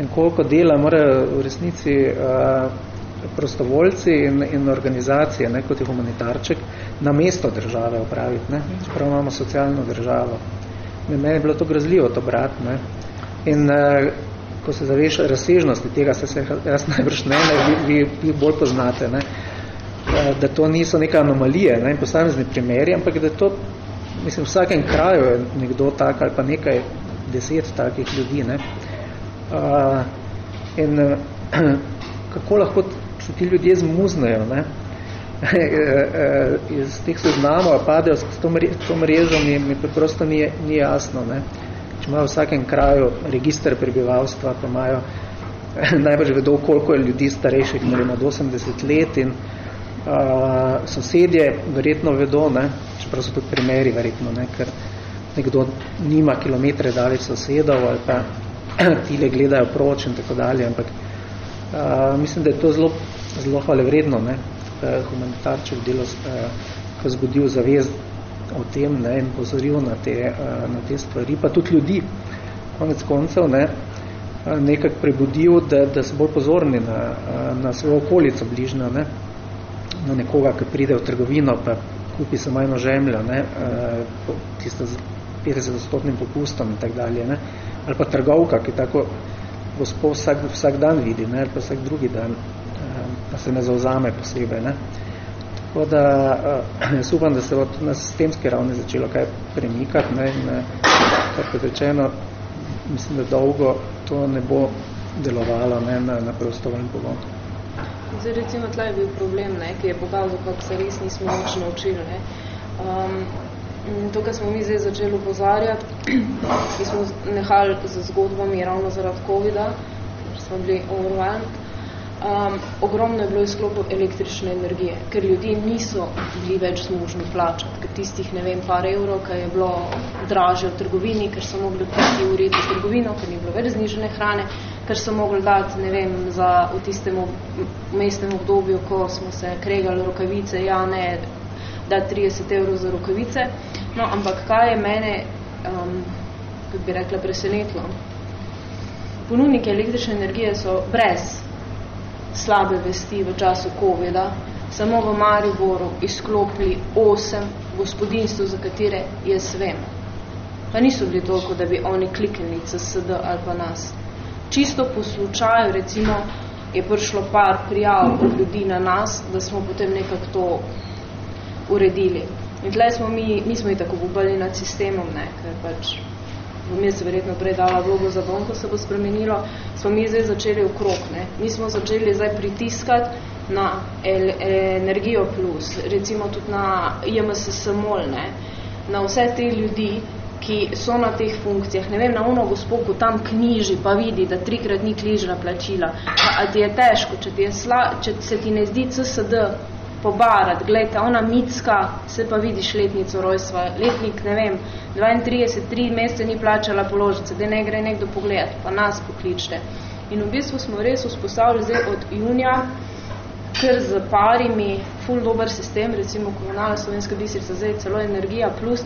In koliko dela morajo v resnici uh, prostovoljci in, in organizacije, ne, kot je humanitarček, na mesto države opraviti, ne, čeprav imamo socialno državo. Meni je bilo to grozljivo, to brat, ne. In uh, ko se zaveš razsežnosti tega, se se jaz najbrž ne, ne vi, vi bolj poznate, ne, uh, da to niso neke anomalije, ne, posamezni primeri, ampak da to, mislim, v vsakem kraju je nekdo tak ali pa nekaj deset takih ljudi, ne. Uh, in kako lahko se ti ljudje zmuznejo, ne? iz teh seznamov padejo s to, mre, to mrežo, mi, mi preprosto ni, ni jasno. Ne? Če imajo v vsakem kraju register prebivalstva, pa imajo najbolj vedo, koliko je ljudi starejših, moramo od 80 let in uh, sosedje verjetno vedo, ne, čeprav so tudi primeri verjetno, ne, ker nekdo nima kilometre daleč sosedov ali pa tile gledajo proč in tako dalje, ampak uh, mislim, da je to zelo, zelo hvale vredno, ne, humanitarčev delo, uh, ko zgodil zavez o tem ne, in pozoril na te, uh, na te stvari, pa tudi ljudi, konec koncev, ne, nekak prebudil, da, da so bolj pozorni na, na svojo okolico bližnjo, ne, na nekoga, ki pride v trgovino, pa kupi samo eno žemljo, ne, tisto z 50-stotnim popustom in tak dalje, ne, ali pa trgovka, ki tako gospod vsak, vsak dan vidi, ne, ali pa vsak drugi dan, pa se ne zauzame posebej, ne. Tako da, jaz upam, da se bo na sistemski ravni začelo kaj premikati, ne, in, kar kot rečeno, mislim, da dolgo to ne bo delovalo ne, na, na prostovoljni pogon. Zdaj, recimo, tle je bil problem, ne, ki je pokazal, kako se res nismo nič naučili. Ne. Um, to, kar smo mi zdaj začeli upozarjati, ki smo nehali z zgodbami ravno zaradi COVID-a, smo bili overwhelmed, um, ogromno je bilo izklopov električne energije, ker ljudi niso bili več zmožni plačati, ker tistih, ne vem, par evrov, ker je bilo draže v trgovini, ker so mogli priti v trgovino, ker ni bilo več znižene hrane, ker so mogli dati, ne vem, za, v tistem mestnem obdobju, ko smo se kregali rokavice, ja, ne, da 30 evrov za rokavice. No, ampak kaj je mene, um, kako bi rekla, presenetlo? Ponudniki električne energije so brez slabe vesti v času COVID-a, samo v Mariboru izklopili osem gospodinstv, za katere jaz vem. Pa niso bili toliko, da bi oni kliknili CSD ali pa nas. Čisto po slučaju, recimo, je prišlo par prijav od ljudi na nas, da smo potem nekako to uredili. In tle smo mi, mi smo i tako bubali nad sistemom, ne, ker pač bom jaz verjetno prej dala vlogo za bom, ko se bo spremenilo, smo mi zdaj začeli okrog, ne. Mi smo začeli zdaj pritiskati na el, Energijo Plus, recimo tudi na IMSS MOL, ne, na vse te ljudi, ki so na teh funkcijah, ne vem, na ono gospod, ko tam knjiži, pa vidi, da trikrat ni kližna plačila, pa, a ti je težko, če, ti je sla, če se ti ne zdi CSD pobarati, gledajte, ona mitska, se pa vidiš letnico rojstva, letnik, ne vem, 32, 3 mesece ni plačala položnice, da ne gre nekdo pogledati, pa nas pokličte. In v bistvu smo res vzpostavili zdaj od junija, ker z parimi, ful dober sistem, recimo komunalna slovenska bistrica, zdaj celo energija plus,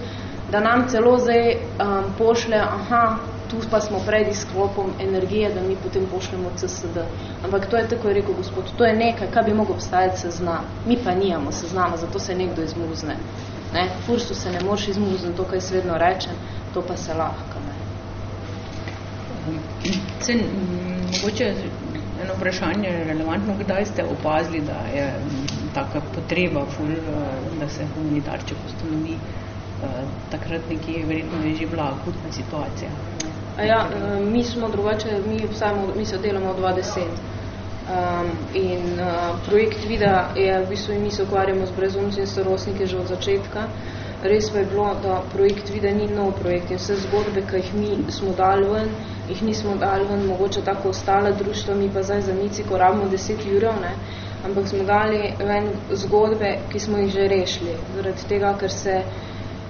da nam celo zdaj um, pošle, aha, tu pa smo pred izklopom energije, da mi potem pošljemo CSD. Ampak to je tako je rekel gospod, to je nekaj, kaj bi mogel obstajati seznam. Mi pa nijamo seznama, zato se nekdo izmuzne. Ne? Furstu se ne moš izmuzniti, to, kaj svedno rečem, to pa se lahko. Ne? Se, mogoče eno vprašanje relevantno, kdaj ste opazili, da je taka potreba ful, da se humanitarče postanovi takrat nekje verjetno je že bila akutna situacija. Ja, eh, mi smo drugače, mi, vsajmo, mi se delamo od 2010. Um, in uh, projekt Vida je, v bistvu mi se ukvarjamo z brezumci in starostnike že od začetka. Res pa je bilo, da projekt Vida ni nov projekt in vse zgodbe, ki jih mi smo dali ven, jih nismo dali ven, mogoče tako ostale društva, mi pa zdaj za mici, ko rabimo 10 jurov, ne, ampak smo dali ven zgodbe, ki smo jih že rešili, zaradi tega, ker se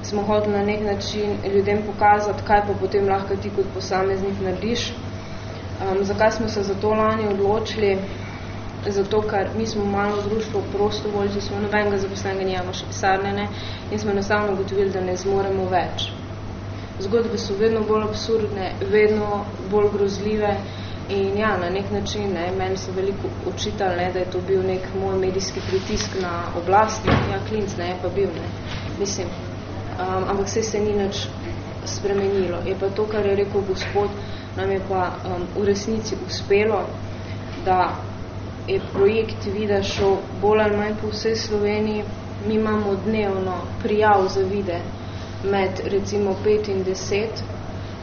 smo hoteli na nek način ljudem pokazati, kaj pa potem lahko ti kot posameznik narediš. Um, zakaj smo se za to lani odločili? Zato, ker mi smo malo društvo prostovoljci, smo nobenega zaposlenega nijamo še pisarne, ne? in smo enostavno ugotovili, da ne zmoremo več. Zgodbe so vedno bolj absurdne, vedno bolj grozljive in ja, na nek način, ne, meni so veliko očitali, ne, da je to bil nek moj medijski pritisk na oblast, ne, ja, klinc, ne, pa bil, ne. Mislim, um, ampak vse se ni nič spremenilo. Je pa to, kar je rekel gospod, nam je pa um, v resnici uspelo, da je projekt Vida šel bolj ali manj po vsej Sloveniji. Mi imamo dnevno prijav za vide med recimo 5 in 10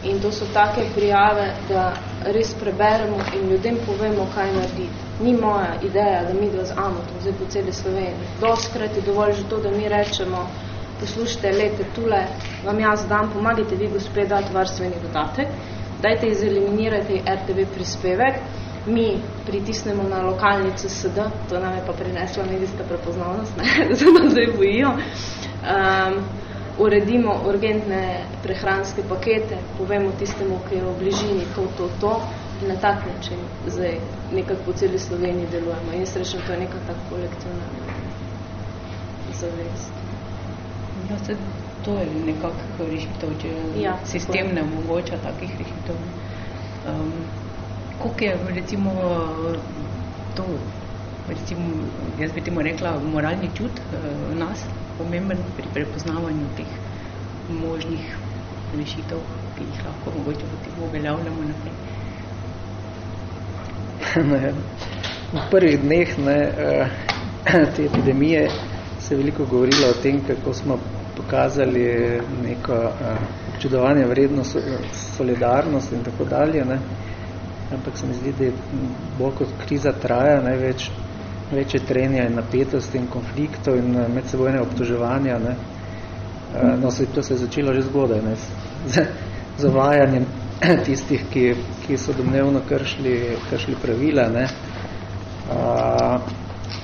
in to so take prijave, da res preberemo in ljudem povemo, kaj narediti. Ni moja ideja, da mi dva z Amotom zdaj po celi Sloveniji. Doskrat je dovolj že to, da mi rečemo, poslušajte, lete tule, vam jaz dam, pomagajte vi gospe dati varstveni dodatek, dajte izeliminirati RTV prispevek, mi pritisnemo na lokalni CSD, to nam je pa prinesla medijska prepoznavnost, ne, da se nas zdaj bojijo, um, uredimo urgentne prehranske pakete, povemo tistemu, ki je v bližini to, to, to, in na tak način zdaj nekako po celi Sloveniji delujemo. In srečno, to je neka tak kolektivna zavest. Ja, se, to je nekako rešitev, če ja, sistem tako. ne omogoča takih rešitev. Um, koliko je recimo to, recimo, jaz bi temu rekla, moralni čut uh, nas pomemben pri prepoznavanju teh možnih rešitev, ki jih lahko mogoče potem uveljavljamo naprej. Ne, v prvih dneh ne, eh, te epidemije se je veliko govorilo o tem, kako smo pokazali neko uh, občudovanje vredno solidarnost in tako dalje. Ne. Ampak se mi zdi, da je bolj kot kriza traja, največ večje trenja in napetosti in konfliktov in uh, medsebojne obtoževanja. Ne. Uh, no, se, to se je začelo že zgodaj, ne, z zavajanjem tistih, ki, ki so domnevno kršili, kršili pravila, ne, uh,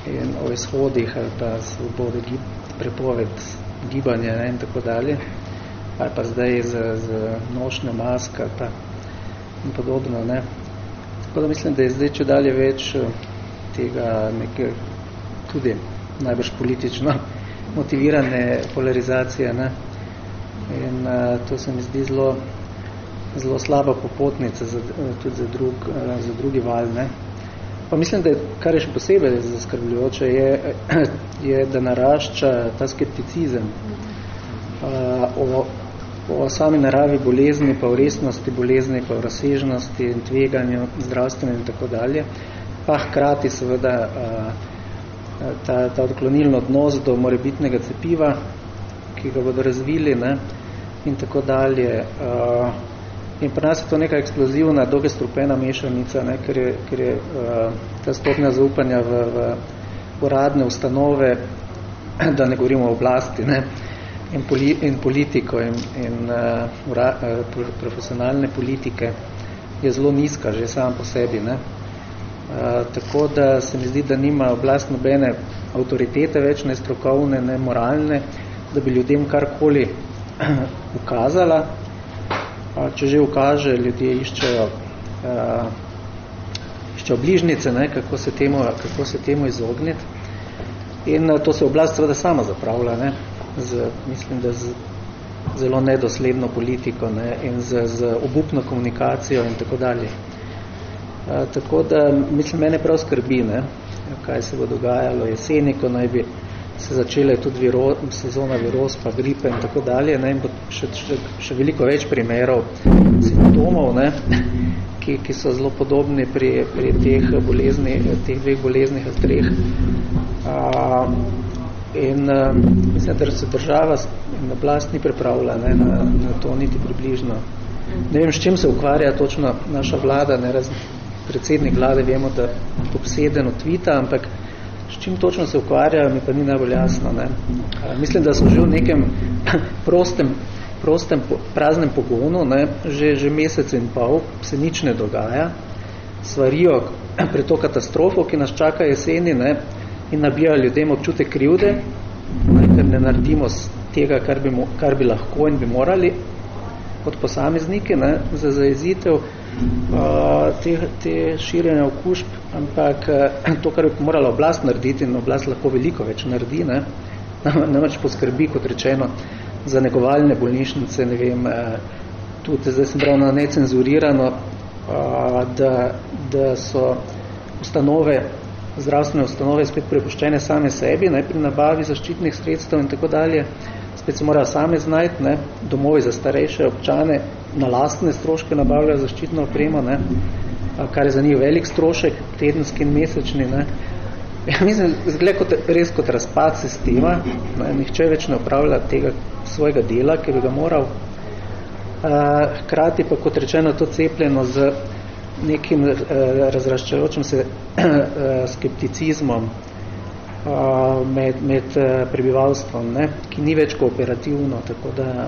in o izhodih ali pa svobode gib, prepoved gibanja ne, in tako dalje, ali pa zdaj z, z nošnjo maska ali pa in podobno. Ne. Tako da mislim, da je zdaj če dalje več eh, tega neke tudi najbrž politično motivirane polarizacije. Ne. In uh, to se mi zdi zelo, zelo slaba popotnica za, tudi za, drug, uh, za drugi val. Ne. Pa mislim, da je, kar je še posebej zaskrbljujoče, je, je, da narašča ta skepticizem uh, o, o sami naravi bolezni, pa o resnosti bolezni, pa o razsežnosti in tveganju zdravstvenem in tako dalje. Pa hkrati seveda uh, ta, ta odklonilno odnos do morebitnega cepiva, ki ga bodo razvili ne, in tako dalje. Uh, In pri nas je to neka eksplozivna, dolge strupena mešanica, ne, ker je, ker je uh, ta stopnja zaupanja v, v uradne ustanove, da ne govorimo o oblasti, ne, in, poli, in politiko in, in uh, ura, uh, profesionalne politike je zelo nizka že sam po sebi. Ne. Uh, tako da se mi zdi, da nima oblast nobene avtoritete več, ne strokovne, ne moralne, da bi ljudem karkoli ukazala, če že ukaže, ljudje iščejo, uh, iščejo bližnice, ne, kako, se temu, kako se temu izogniti. In uh, to se oblast seveda sama zapravlja, ne, z, mislim, da z zelo nedosledno politiko ne, in z, z obupno komunikacijo in tako dalje. Uh, tako da, mislim, mene prav skrbi, ne, kaj se bo dogajalo jeseni, ko naj bi se začele tudi viro, sezona viroz, pa gripe in tako dalje, ne, in bo še, še, še veliko več primerov simptomov, ne, ki, ki so zelo podobni pri, pri teh bolezni, teh dveh boleznih ali treh. A, in a, mislim, da se država in oblast ni pripravila ne, na, na to niti približno. Ne vem, s čim se ukvarja točno naša vlada, ne, raz, predsednik vlade, vemo, da obseden od tvita, ampak s čim točno se ukvarjajo, mi pa ni najbolj jasno. Ne. Mislim, da so že v nekem prostem, prostem praznem pogonu, ne, že, že mesec in pol se nič ne dogaja, svarijo pred to katastrofo, ki nas čaka jeseni ne, in nabijajo ljudem občutek krivde, ne, ker ne naredimo tega, kar bi, kar bi lahko in bi morali kot posamezniki ne, za zajezitev te, te širjenja okužb, ampak uh, to, kar bi morala oblast narediti, in oblast lahko veliko več naredi, ne, namreč poskrbi, kot rečeno, za negovalne bolnišnice, ne vem, uh, tudi zdaj sem bral na necenzurirano, da, da so ustanove, zdravstvene ustanove spet prepuščene same sebi, ne, pri nabavi zaščitnih sredstev in tako dalje, spet se morajo same znajti, ne, domovi za starejše občane na lastne stroške nabavljajo zaščitno opremo, ne, kar je za njih velik strošek, tedenski in mesečni. Ne. Ja, mislim, zgleda kot, res kot razpad sistema, ne, nihče več ne upravlja tega svojega dela, ki bi ga moral. Hkrati pa, kot rečeno, to cepljeno z nekim razraščajočim se skepticizmom, med, med prebivalstvom, ne, ki ni več kooperativno, tako da,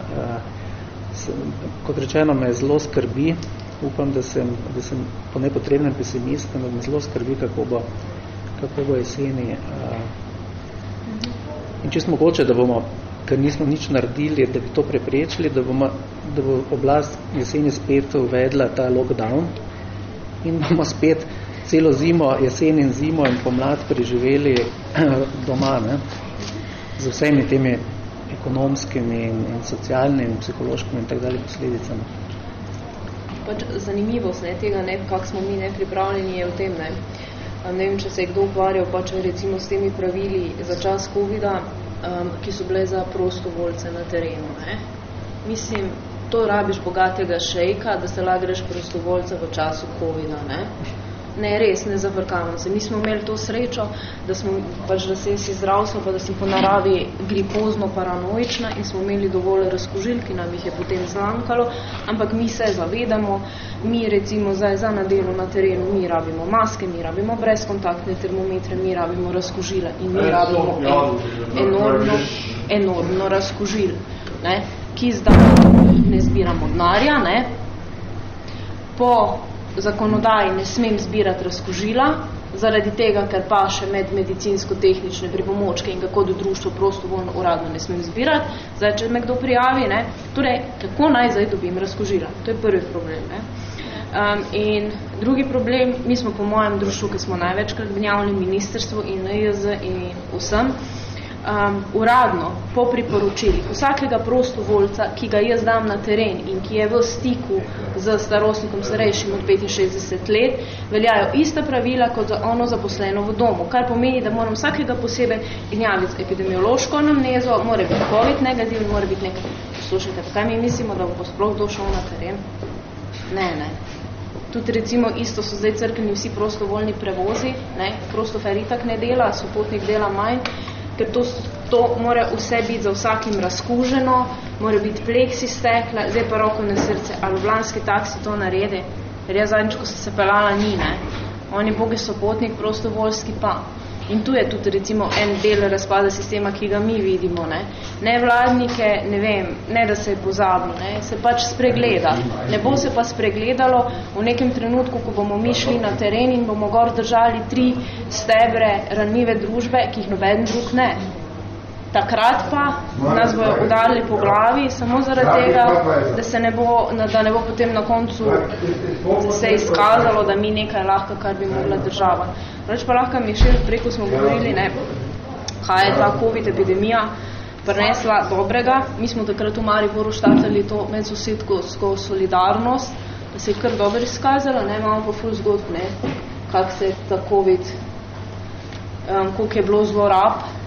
kot rečeno, me zelo skrbi upam, da sem, da sem po nepotrebnem pesimist, da me zelo skrbi, kako bo, kako bo jeseni. In čisto mogoče, da bomo, ker nismo nič naredili, da bi to preprečili, da, bomo, da bo oblast jeseni spet uvedla ta lockdown in bomo spet celo zimo, jesen in zimo in pomlad preživeli doma, ne? z vsemi temi ekonomskimi in, in socialnimi in psihološkimi in tak dalje posledicami. Pač zanimivost ne, tega, ne, kak smo mi nepripravljeni, je v tem, ne. ne vem, če se je kdo ukvarjal pač recimo s temi pravili za čas COVID-a, um, ki so bile za prostovoljce na terenu. Ne. Mislim, to rabiš bogatega šejka, da se lagreš prostovoljca v času COVID-a. Ne res, ne zavrkavam se. Mi smo imeli to srečo, da smo pač da se si zdravstvo, pa da sem po naravi gripozno paranoična in smo imeli dovolj razkožil, ki nam jih je potem zlankalo, ampak mi se zavedamo, mi recimo zdaj za na delu na terenu, mi rabimo maske, mi rabimo brezkontaktne termometre, mi rabimo razkožila in mi rabimo en, enormno, enormno razkožil, ne, ki zdaj ne zbiramo denarja, ne, po zakonodaji ne smem zbirati razkožila, zaradi tega, ker pa še med medicinsko-tehnične pripomočke in kako do društvo prostovoljno uradno ne smem zbirati. Zdaj, če me kdo prijavi, ne, torej, kako naj zdaj dobim razkožila? To je prvi problem. Ne. Um, in drugi problem, mi smo po mojem društvu, ki smo največkrat v javnem ministrstvu in NJZ in vsem, um, uradno, po priporočilih vsakega prostovoljca, ki ga jaz dam na teren in ki je v stiku z starostnikom starejšim od 65 let, veljajo ista pravila kot za ono zaposleno v domu, kar pomeni, da moram vsakega posebej gnjaviti epidemiološko anamnezo, mora biti COVID negativ, mora biti nekaj. Poslušajte, kaj mi mislimo, da bo sploh došel na teren? Ne, ne. Tudi recimo isto so zdaj crkveni vsi prostovoljni prevozi, ne, prostofer itak ne dela, sopotnik dela manj, ker to, to mora vse biti za vsakim razkuženo, mora biti pleksi stekla, zdaj pa roko na srce, ali vlanski taksi to naredi, ker jaz zadnjič, ko se se pelala, ni, ne. Oni bogi so potnik, prostovoljski pa. In tu je tudi recimo en del razpada sistema, ki ga mi vidimo. Ne, ne vladnike, ne vem, ne da se je pozabilo, ne, se pač spregleda. Ne bo se pa spregledalo v nekem trenutku, ko bomo mi šli na teren in bomo gor držali tri stebre ranljive družbe, ki jih noben drug ne. Takrat pa nas bojo udarili po glavi samo zaradi tega, da se ne bo, da ne bo potem na koncu se izkazalo, da mi nekaj lahko, kar bi mogla država. Reč pa lahko mi še preko smo govorili, ne, kaj je ta COVID epidemija prinesla dobrega. Mi smo takrat v Mariboru štartali to med sosedko solidarnost, da se je kar dobro izkazalo, ne, imamo pa ful zgodb, ne, kak se ta COVID, um, koliko je bilo zlorab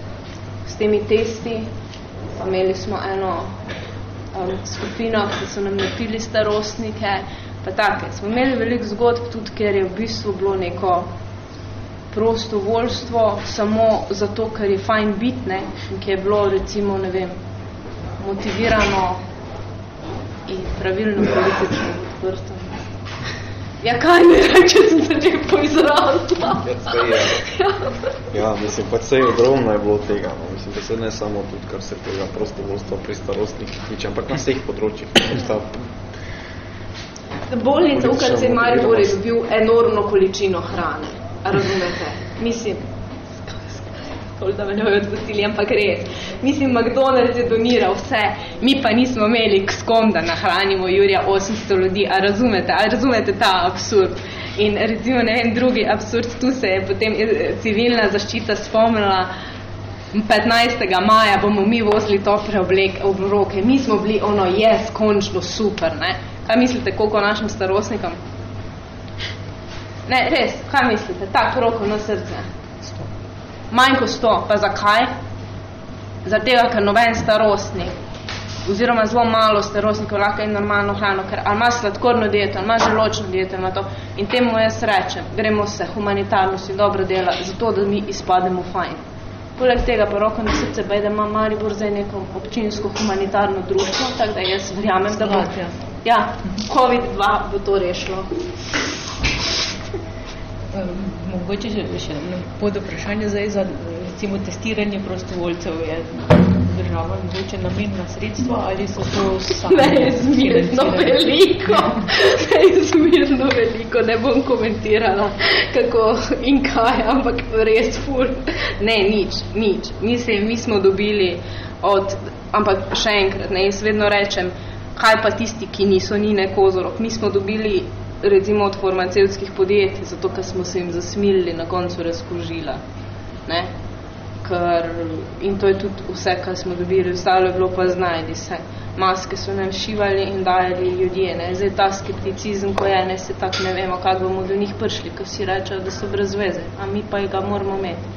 s temi testi. Imeli smo eno um, skupino, ki so nam napili starostnike, pa take. Smo imeli veliko zgodb tudi, ker je v bistvu bilo neko prostovoljstvo samo zato, ker je fajn bitne ki je bilo recimo, ne vem, motivirano in pravilno politično odprto. Ja, kaj mi reče, sem se lepo izrazila? Ja, ja, mislim, pač se je ogromno je bilo tega. No. Mislim, da se ne samo tudi, kar se tega prostovoljstva pri starostnih tiče, ampak na vseh področjih. Bolnica UKC Maribor je dobil enormno količino hrane. Razumete? Mislim, da me ne bojo odpustili, ampak res. Mislim, McDonald's je doniral vse, mi pa nismo imeli k skom, da nahranimo Jurija 800 ljudi. A razumete? A razumete ta absurd? In recimo, ne vem, drugi absurd, tu se je potem eh, civilna zaščita spomnila, 15. maja bomo mi vozili tople obroke. Mi smo bili ono, yes, končno, super, ne? Kaj mislite, koliko našim starostnikom? Ne, res, kaj mislite? Tak roko na srce. Manj kot sto. Pa zakaj? Zatega, ker noben starostnik oziroma zelo malo starostnikov lahko je normalno hrano, ker ali ima sladkorno dieto, ali ima želočno dieto, ima to. In temu jaz rečem, gremo se humanitarno si dobro dela, zato da mi izpademo fajn. Poleg tega pa roko na srce je, da ima Maribor zdaj neko občinsko humanitarno društvo, tako da jaz verjamem, da bo, ja, COVID-2 bo to rešilo. Mogoče še, še pod vprašanje zdaj za recimo testiranje prostovoljcev je država mogoče namenna sredstva ali so to sami Neizmerno veliko, neizmerno veliko, ne bom komentirala kako in kaj, ampak res ful. Ne, nič, nič. Mislim, mi smo dobili od, ampak še enkrat, ne, jaz vedno rečem, kaj pa tisti, ki niso ni nekozorok. Mi smo dobili recimo od farmacevtskih podjetij, zato ker smo se jim zasmilili na koncu razkužila. Ne? Ker, in to je tudi vse, kar smo dobili, ostalo je bilo pa znajdi se. Maske so nam šivali in dajali ljudje. Ne? Zdaj ta skepticizm, ko je, ne se tak ne vemo, kako bomo do njih prišli, ker vsi rečejo, da so brez veze, a mi pa ga moramo imeti.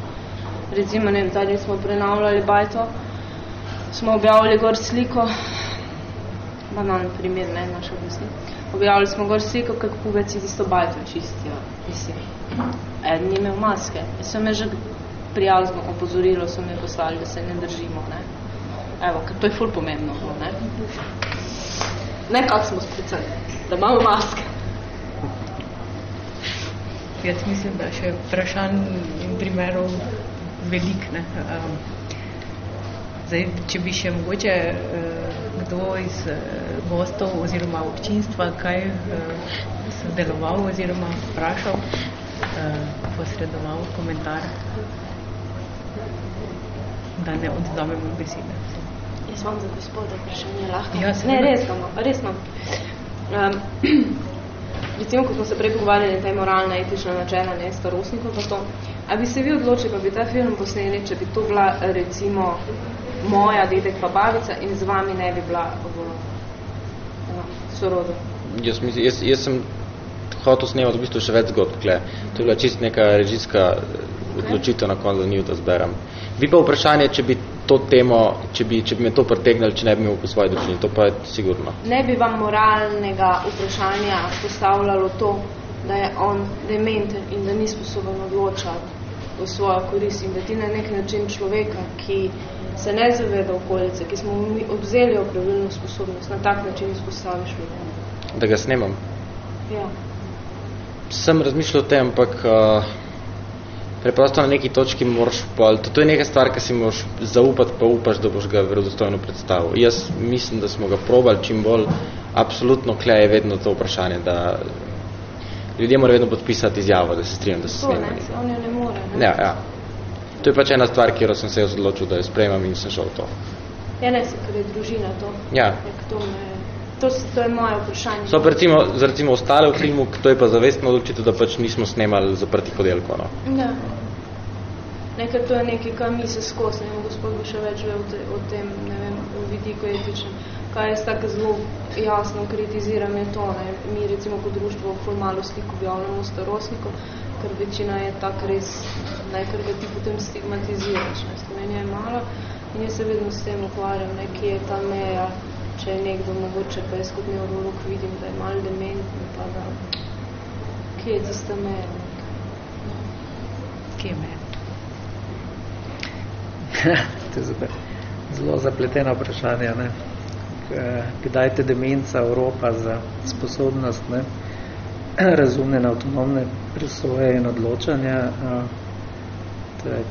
Recimo, ne vem, tady smo prenavljali bajto, smo objavili gor sliko, banan primer, ne, naša oblasti. Objavili smo gor sliko, kako pubeci tisto bajto čistijo. Mislim, eden je imel maske. So me že prijazno opozorilo, so me poslali, da se ne držimo. Ne. Evo, ker to je ful pomembno. Ne, ne kak smo spricali, da imamo maske. Jaz mislim, da še vprašanj in primerov velik. Ne. Um, zdaj, če bi še mogoče uh, kdo iz uh, gostov oziroma občinstva kaj uh, sodeloval oziroma vprašal, uh, posredoval komentar, da ne odzamemo besede. Jaz vam za gospoda vprašanje lahko. Ja, ne, res imam, res imam. Um, recimo, ko smo se prej pogovarjali na te moralne, etične načela, ne, starostnikov, pa to, a bi se vi odločili, pa bi ta film posneli, če bi to bila, recimo, moja dedek pa babica in z vami ne bi bila v no, sorodu. Jaz, mislim, jaz, jaz sem hotel snemati v bistvu še več zgodb, kle. To je bila čist neka režijska odločitev na koncu, da ni da zberam. Vi pa vprašanje, če bi to temo, če bi, če bi me to pretegnali, če ne bi imel po svoji družini, to pa je sigurno. Ne bi vam moralnega vprašanja postavljalo to, da je on dementen in da ni sposoben odločati v svojo korist in da ti na nek način človeka, ki se ne zaveda okolice, ki smo mi obzeli opravilno sposobnost, na tak način izpostaviš ljudem. Da ga snemam? Ja. Sem razmišljal o tem, ampak uh, preprosto na neki točki moraš pa, to, to je neka stvar, ki si moraš zaupati, pa upaš, da boš ga verodostojno predstavil. Jaz mislim, da smo ga probali čim bolj, absolutno kle je vedno to vprašanje, da ljudje morajo vedno podpisati izjavo, da se strinjam, da se ne, on jo ne more. Ne? Ja, ja. To je pač ena stvar, kjer sem se odločil, da jo sprejemam in sem šel to. Ja, ne se, ker je družina to. Ja. To, me, to, to je moje vprašanje. So pa recimo, recimo ostale v filmu, to je pa zavestno odločitev, da pač nismo snemali zaprti podelko. No. Ja. Nekaj to je nekaj, kar mi se skos, ne vem, gospod bi še več ve o tem, ne vem, v vidiku etičnem. Kaj jaz tako zelo jasno kritiziram je to, ne. Mi recimo kot društvo ful malo sliko objavljamo starostnikov, ker večina je tak res, ne, ker ga ti potem stigmatiziraš. Ne. Slovenija je malo in jaz se vedno s tem ukvarjam, ne, kje je ta meja, če je nekdo mogoče, pa jaz kot neurolog vidim, da je malo dementni, pa da, kje je tista meja. Ne. Kje je meja? to je zelo zapleteno vprašanje. Ne? Kdaj te demenca Evropa za sposobnost ne? razumne in avtonomne presoje in odločanja. To je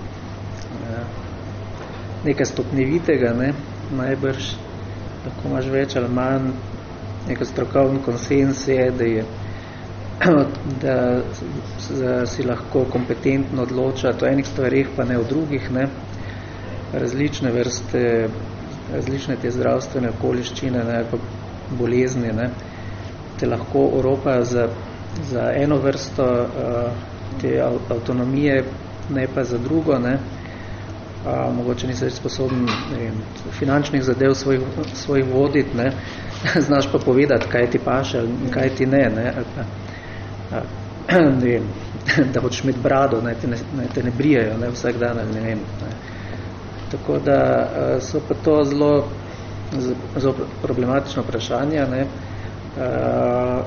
nekaj stopnevitega, ne? najbrž lahko imaš več ali manj nekaj strokovni konsens je, da je da si lahko kompetentno odločati o enih stvarih, pa ne o drugih. Ne? različne vrste, različne te zdravstvene okoliščine, ne, pa bolezni, ne, te lahko Evropa za, za eno vrsto uh, te avtonomije, ne pa za drugo, ne, uh, mogoče nisi sposoben ne vem, finančnih zadev svojih, svojih voditi, ne, znaš pa povedati, kaj ti paše in kaj ti ne, ne, ali pa, uh, ne vem, da hočeš imeti brado, ne, te ne, ne, te ne brijejo ne, vsak dan, ali ne vem, ne, Tako da eh, so pa to zelo, zelo problematično vprašanje. Ne? Eh,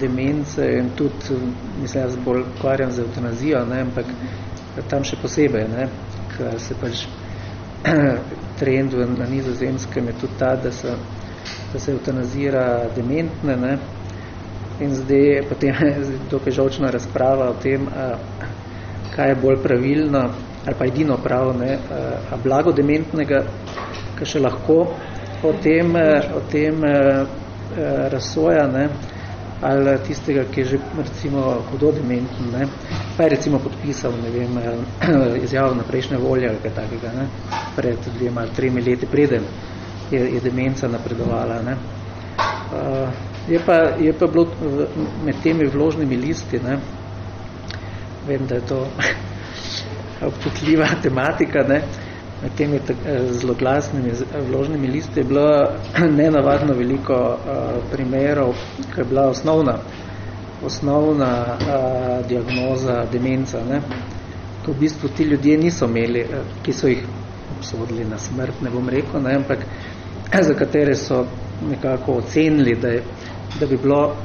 demence in tudi, mislim, jaz bolj kvarjam za eutanazijo, ne? ampak tam še posebej, ne? ker se pač trend na nizozemskem je tudi ta, da se, da se eutanazira dementne ne? in zdaj potem je dokaj žalčna razprava o tem, a, kaj je bolj pravilno, ali pa edino prav, ne, a blago dementnega, ki še lahko o tem, o tem razsoja, ne, ali tistega, ki je že recimo hudo dementen, ne, pa je recimo podpisal, ne vem, izjavo na prejšnje volje ali kaj takega, ne, pred dvema ali tremi leti preden je, je demenca napredovala, ne. Uh, je, pa, je pa bilo med temi vložnimi listi, ne, vem, da je to občutljiva tematika, ne, med temi zloglasnimi vložnimi listi je bilo nenavadno veliko uh, primerov, ko je bila osnovna, osnovna uh, diagnoza demenca, ne, ko v bistvu ti ljudje niso imeli, ki so jih obsodili na smrt, ne bom rekel, ne, ampak za katere so nekako ocenili, da, je, da bi bilo,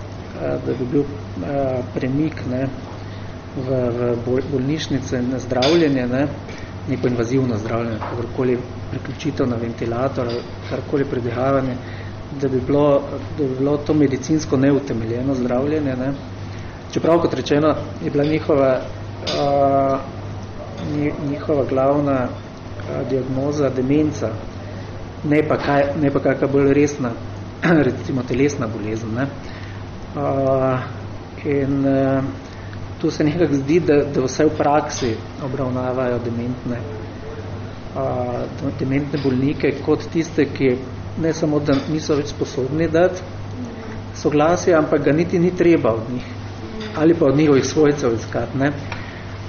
da bi bil premik, ne, v, v bolnišnice na zdravljenje, ne, neko invazivno zdravljenje, kakorkoli priključitev na ventilator, karkoli predihavanje, da bi, bilo, da bi bilo to medicinsko neutemeljeno zdravljenje. Ne. Čeprav, kot rečeno, je bila njihova, uh, njihova glavna uh, diagnoza demenca, ne pa, kaj, ne pa kakva bolj resna, recimo telesna bolezen. Ne. Uh, in uh, tu se nekako zdi, da, da vse v praksi obravnavajo dementne, a, dementne bolnike kot tiste, ki ne samo, da niso več sposobni dati soglasje, ampak ga niti ni treba od njih ali pa od njihovih svojcev iskati. Ne.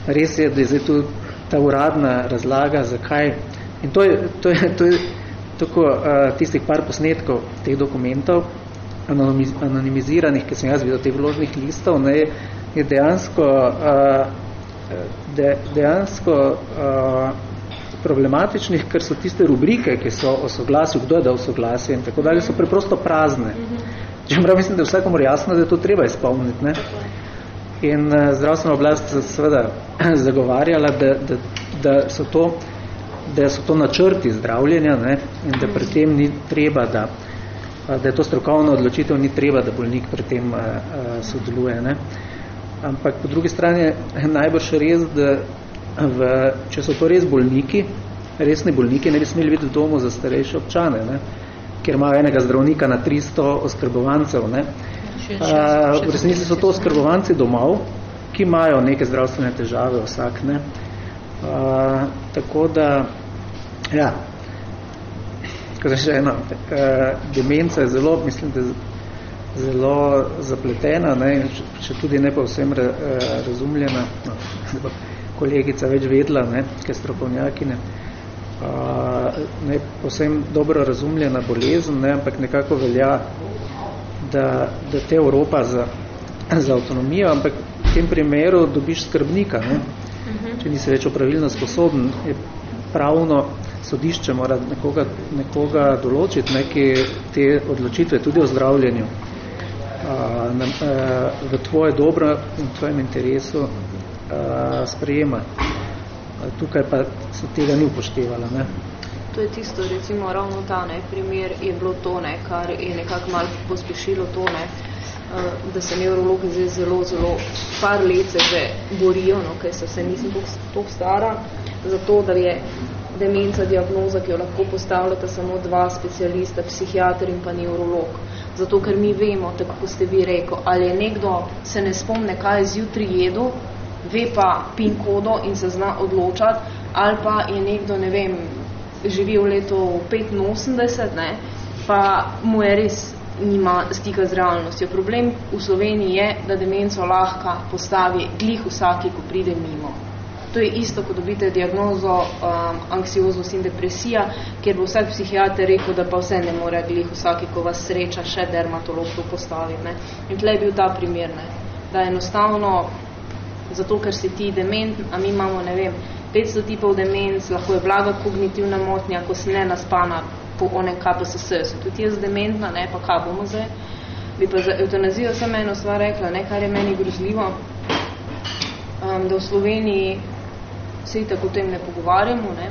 Res je, da je zdaj tu ta uradna razlaga, zakaj. In to je, to je, to je tako a, tistih par posnetkov teh dokumentov, anonimiziranih, ki sem jaz videl teh vložnih listov, ne, je dejansko, uh, de, dejansko uh, problematičnih, ker so tiste rubrike, ki so o soglasju, kdo je dal soglasje in tako dalje, so preprosto prazne. Čeprav mislim, da je vsakomor jasno, da je to treba izpolniti. Ne? In uh, zdravstvena oblast seveda zagovarjala, da, da, da, so to, da so to načrti zdravljenja ne? in da pri tem ni treba, da, da je to strokovna odločitev, ni treba, da bolnik pri tem uh, sodeluje. Ne? Uh, ampak po drugi strani je najbrž res, da v, če so to res bolniki, resni bolniki, ne bi smeli biti v domu za starejše občane, ne? ker imajo enega zdravnika na 300 oskrbovancev. Ne? A, v resnici so to oskrbovanci domov, ki imajo neke zdravstvene težave vsak. Ne? A, tako da, ja, kot še eno, demenca je zelo, mislim, da zelo zapletena, ne, če tudi ne pa vsem ra, razumljena, no, kolegica več vedla, ne, kaj strokovnjakine, ne, povsem dobro razumljena bolezen, ne, ampak nekako velja, da, da te Evropa za, za avtonomijo, ampak v tem primeru dobiš skrbnika, ne, mhm. če nisi več opravilno sposoben, je pravno sodišče mora nekoga, nekoga določiti, neki te odločitve tudi o zdravljenju, na, v tvoje dobro in tvojem interesu sprejema. Tukaj pa se tega ni upoštevala. Ne? To je tisto, recimo, ravno ta ne, primer je bilo to, ne, kar je nekako malo pospešilo to, ne, da se neurologi zdaj zelo, zelo par let se že borijo, no, ker se nisem toliko stara, zato, da je demenca diagnoza, ki jo lahko postavljata samo dva specialista, psihiater in pa neurolog. Zato, ker mi vemo, tako kot ste vi rekel, ali je nekdo se ne spomne, kaj je zjutri jedu, ve pa pin kodo in se zna odločati, ali pa je nekdo, ne vem, živi v letu 85, ne, pa mu je res nima stika z realnostjo. Problem v Sloveniji je, da demenco lahko postavi glih vsaki, ko pride mimo. To je isto, ko dobite diagnozo um, anksioznost in depresija, kjer bo vsak psihiater rekel, da pa vse ne more glih vsaki, ko vas sreča, še dermatolog to postavi. Ne. In tle je bil ta primer, ne. da enostavno, zato ker si ti dement, a mi imamo, ne vem, 500 tipov demenc, lahko je blaga kognitivna motnja, ko si ne naspana po onem KPSS, so tudi jaz dementna, ne, pa kaj bomo zdaj. Bi pa za eutanazijo sem eno stvar rekla, ne, kar je meni grozljivo, um, da v Sloveniji se tako o tem ne pogovarjamo, ne,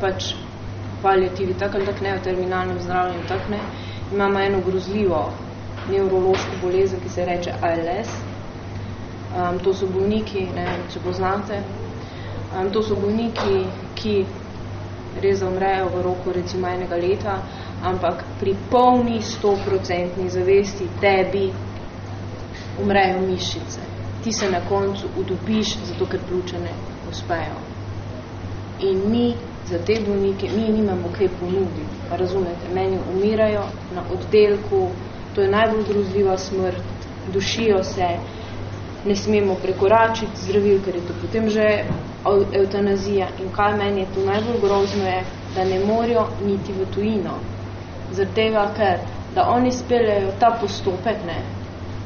pač paliativi tak ali tak ne, o terminalnem zdravljenju tak ne, imamo eno grozljivo neurološko bolezen, ki se reče ALS. Um, to so bolniki, ne, če poznate. Um, to so bolniki, ki res umrejo v roku recimo enega leta, ampak pri polni 100% zavesti tebi umrejo mišice. Ti se na koncu udobiš, zato ker pljuče ne uspejo. In mi za te bolnike, mi nimamo kaj ponuditi. Razumete, meni umirajo na oddelku, to je najbolj grozljiva smrt, dušijo se, ne smemo prekoračiti zdravil, ker je to potem že eutanazija. In kaj meni je to najbolj grozno je, da ne morajo niti v tujino. Zaradi tega, ker da oni speljajo ta postopek, ne,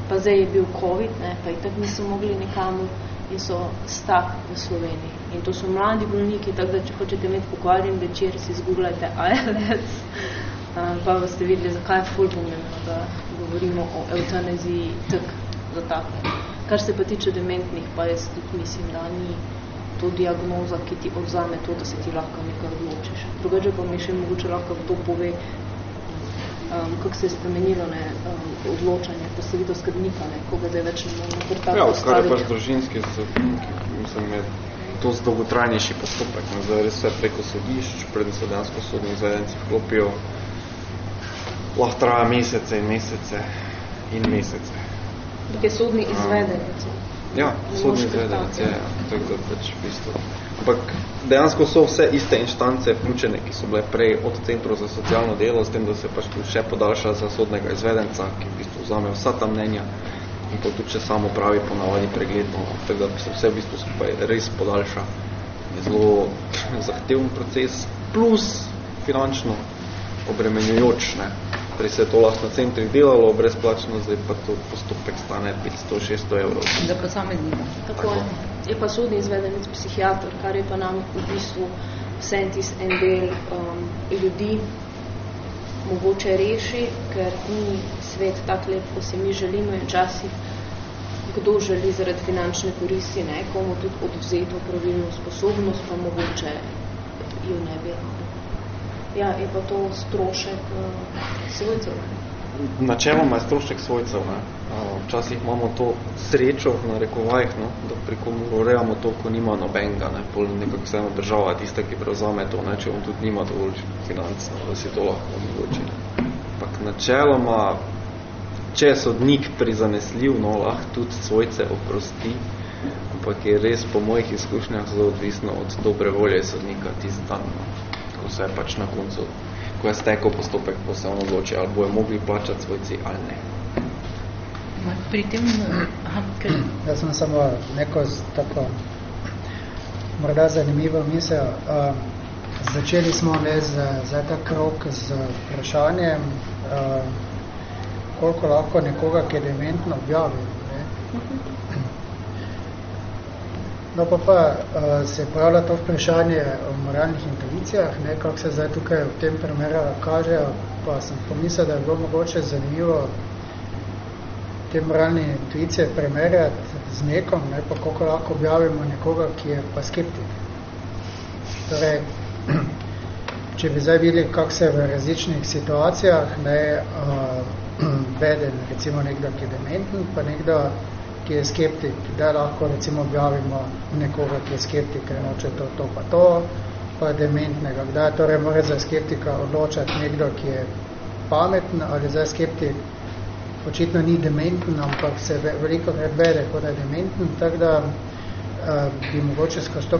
pa zdaj je bil COVID, ne, pa itak niso mogli nekamor in so stak v Sloveniji. In to so mladi bolniki, tako da če hočete imeti pokvarjen večer, si zgooglajte ALS, pa boste videli, zakaj je ful pomembno, da govorimo o eutanaziji tak za tako. Kar se pa tiče dementnih, pa jaz tudi mislim, da ni to diagnoza, ki ti odzame to, da se ti lahko nekaj odločiš. Drugače pa mi še mogoče lahko to pove, um, kako se je spremenilo ne, um, odločanje, pa se vidio skrbnika, ne, koga zdaj več ne moramo tako Ja, je pač družinski skrbnik, mislim, je to dolgotrajnejši postopek. Ne, zdaj res vse preko sodišč, predem se dansko sodni izvedenci vklopijo, lahko traja mesece in mesece in mesece. Tukaj je sodni izvedenec. Ja, sodni izvedenec je, ja, tako da pač v bistvu. Ampak dejansko so vse iste inštance vključene, ki so bile prej od centrov za socialno delo, s tem, da se pač še podaljša za sodnega izvedenca, ki v bistvu vzame vsa ta mnenja in pa tudi še samo pravi ponavadi pregled, no, tako da se vse v bistvu skupaj res podaljša. Je zelo zahteven proces, plus finančno obremenjujoč, ne, prej se je to lahko na centrih delalo brezplačno, zdaj pa to postopek stane 500-600 evrov. Za posameznika. Tako, Tako je pa sodni izvedenec psihiatr, kar je pa nam v bistvu sentis en del um, ljudi mogoče reši, ker ni svet tak lep, ko se mi želimo in časih kdo želi zaradi finančne koristi, ne, komu tudi odvzeto pravilno sposobnost, pa mogoče jo ne bi Ja, je pa to strošek uh, svojcev. Načeloma je strošek svojcev. Ne? Včasih imamo to srečo na rekovajih, no? da prikomorejamo to, ko nima nobenga. Ne? Pol nekako vseeno država tista, ki prevzame to, ne? če on tudi nima dovolj financ, no? da si to lahko omogoči. Ampak načeloma, če je sodnik prizanesljiv, no, lahko tudi svojce oprosti, ampak je res po mojih izkušnjah zelo odvisno od dobre volje sodnika tisti dan. No? ko se je pač na koncu, ko je stekel postopek, ko se on odloči, ali bojo mogli plačati svojci ali ne. Pri tem, aha, kaj? Jaz sem samo neko tako morda zanimivo misel. Uh, začeli smo ne za, za ta krok z vprašanjem, uh, koliko lahko nekoga, ki je dementno objavil. Ne? No pa pa uh, se pojavlja to vprašanje o moralnih intuicijah, ne, kako se zdaj tukaj v tem primeru kaže, pa sem pomislil, da je bilo mogoče zanimivo te moralne intuicije primerjati z nekom, ne, pa koliko lahko objavimo nekoga, ki je pa skeptik. Torej, če bi zdaj videli, kako se v različnih situacijah ne, uh, vede recimo nekdo, ki je dementen, pa nekdo, ki je skeptik, da lahko recimo objavimo nekoga, ki je skeptik, ker noče to, to pa to, pa dementnega. Kdaj torej mora za skeptika odločati nekdo, ki je pameten ali za skeptik, očitno ni dementen, ampak se veliko krat vede, kot je dementen, tako da uh, bi mogoče skozi to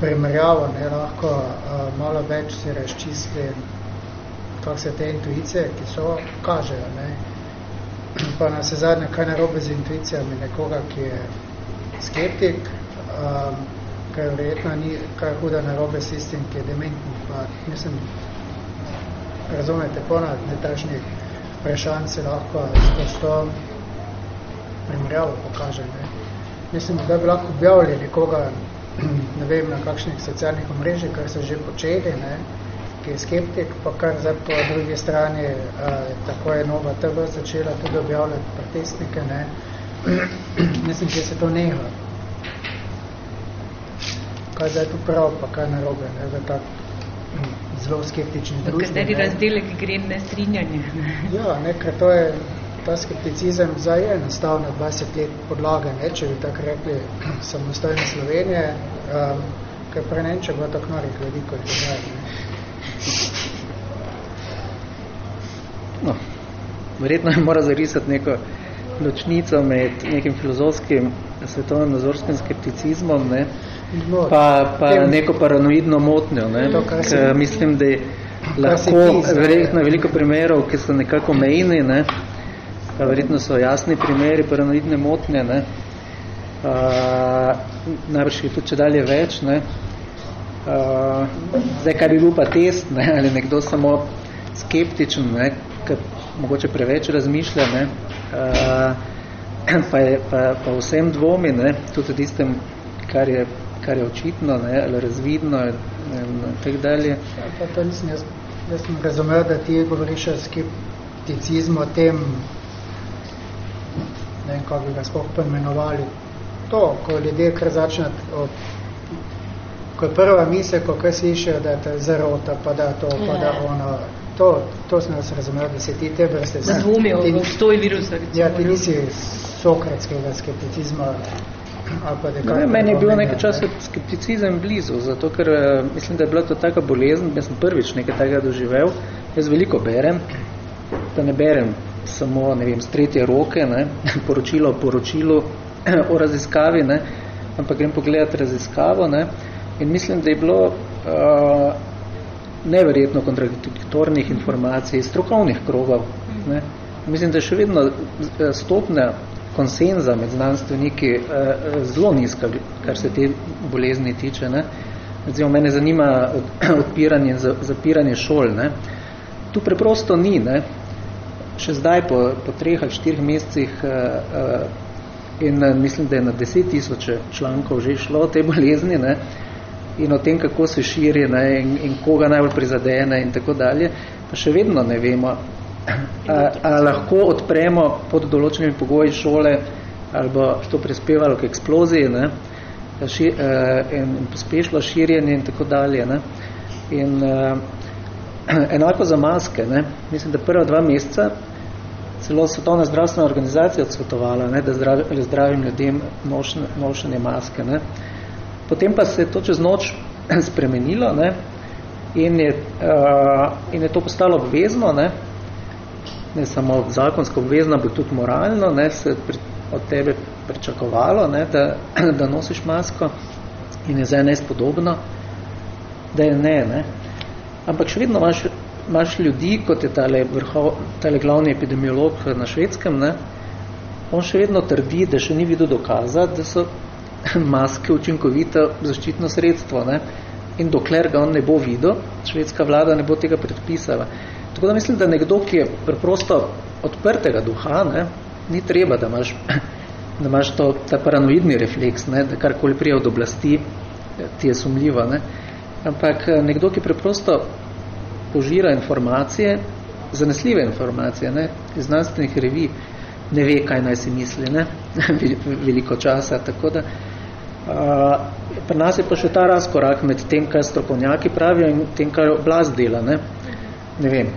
primerjavo ne, lahko uh, malo več si razčistili, kako se te intuicije, ki so, kažejo. Ne pa na se zadnje, kaj narobe z intuicijami nekoga, ki je skeptik, um, kaj verjetno ni kaj huda narobe s tistim, ki je dementni. Pa, mislim, razumete, ponad netačnih vprašanj se lahko skozi to primerjavo pokaže. Ne? Mislim, da bi lahko objavili nekoga, ne vem, na kakšnih socialnih omrežjih, kar se že počeli, ne? Ki je skeptik, pa kar zdaj po drugi strani, uh, tako je Nova TV začela tudi objavljati protestnike, ne. Mislim, če se to neha. Kaj zdaj tu prav, pa kaj narobe, ne, v tak zelo skeptični družbi. Kateri razdelek gre nestrinjanje. ja, ne, ker to je, ta skepticizem zdaj je nastal na 20 let podlage, ne, če bi tako rekli, samostojne Slovenije, um, ker pre Nemček bo tako norih ljudi, kot je zdaj. No, verjetno je mora zarisati neko ločnico med nekim filozofskim svetovnim nazorskim skepticizmom, ne, No, pa, pa neko paranoidno motnjo. Ne, To, Ker mislim, da je lahko, verjetno veliko primerov, ki so nekako mejni, ne, pa verjetno so jasni primeri paranoidne motnje, ne, uh, najbrž jih tudi če dalje več, ne, uh, zdaj, kaj bi bil pa test, ne, ali nekdo samo skeptičen, ne, ker mogoče preveč razmišlja, ne, uh, pa, je, pa, pa vsem dvomi, ne, tudi tistem, kar je, kar je očitno, ne, ali razvidno in tako dalje. Ja, pa to nisem jaz, jaz sem razumel, da ti govoriš o skepticizmu o tem, ne vem, kako bi ga sploh poimenovali. To, ko ljudje kar začnat, ko je prva misel, ko kaj slišijo, da je zarota, pa da to, pa da ono, to, to sem jaz razumel, da se ti te vrste... Da dvomijo ti- v obstoj virusa. recimo, Ja, ti nisi sokratskega skepticizma Ne, meni je bil nekaj časa skepticizem blizu, zato ker eh, mislim, da je bila to taka bolezen, jaz sem prvič nekaj takega doživel, jaz veliko berem, pa ne berem samo, ne vem, z tretje roke, ne, poročilo o poročilu o raziskavi, ne, ampak grem pogledati raziskavo, ne, in mislim, da je bilo uh, neverjetno kontradiktornih informacij iz strokovnih krogov. Ne. Mislim, da je še vedno eh, stopnja konsenza med znanstveniki eh, zelo nizka, kar se te bolezni tiče. Ne. Recimo, mene zanima od- odpiranje in za- zapiranje šol. Ne. Tu preprosto ni. Ne. Še zdaj, po, po treh ali štirih mesecih, eh, eh, in mislim, da je na deset tisoče člankov že šlo o tej bolezni, ne, in o tem, kako se širi ne, in, in koga najbolj prizadene in tako dalje, pa še vedno ne vemo, a, a lahko odpremo pod določenimi pogoji šole ali bo to prispevalo k eksploziji ne, ši, eh, in, in pospešilo širjenje in tako dalje. Ne. In eh, enako za maske. Ne. Mislim, da prva dva meseca celo Svetovna zdravstvena organizacija odsvetovala, ne, da zdrav, zdravim ljudem nošenje, nošenje maske. Ne. Potem pa se je to čez noč spremenilo ne, in, je, uh, in je to postalo obvezno, ne, ne samo zakonsko obvezno, ampak tudi moralno, ne, se pri, od tebe pričakovalo, ne, da, da nosiš masko in je zdaj nespodobno, da je ne. ne. Ampak še vedno imaš, imaš ljudi, kot je tale, vrhov, tale glavni epidemiolog na švedskem, ne, on še vedno trdi, da še ni videl dokaza, da so maske učinkovito zaščitno sredstvo. Ne? In dokler ga on ne bo videl, švedska vlada ne bo tega predpisala. Tako da mislim, da nekdo, ki je preprosto odprtega duha, ne, ni treba, da imaš, da imaš to, ta paranoidni refleks, ne, da karkoli prije od oblasti ti je sumljivo. Ne. Ampak nekdo, ki preprosto požira informacije, zanesljive informacije, ne, iz znanstvenih revij, ne ve, kaj naj si misli, ne, veliko časa, tako da uh, pri nas je pa še ta razkorak med tem, kaj strokovnjaki pravijo in tem, kaj oblast dela, ne, ne vem,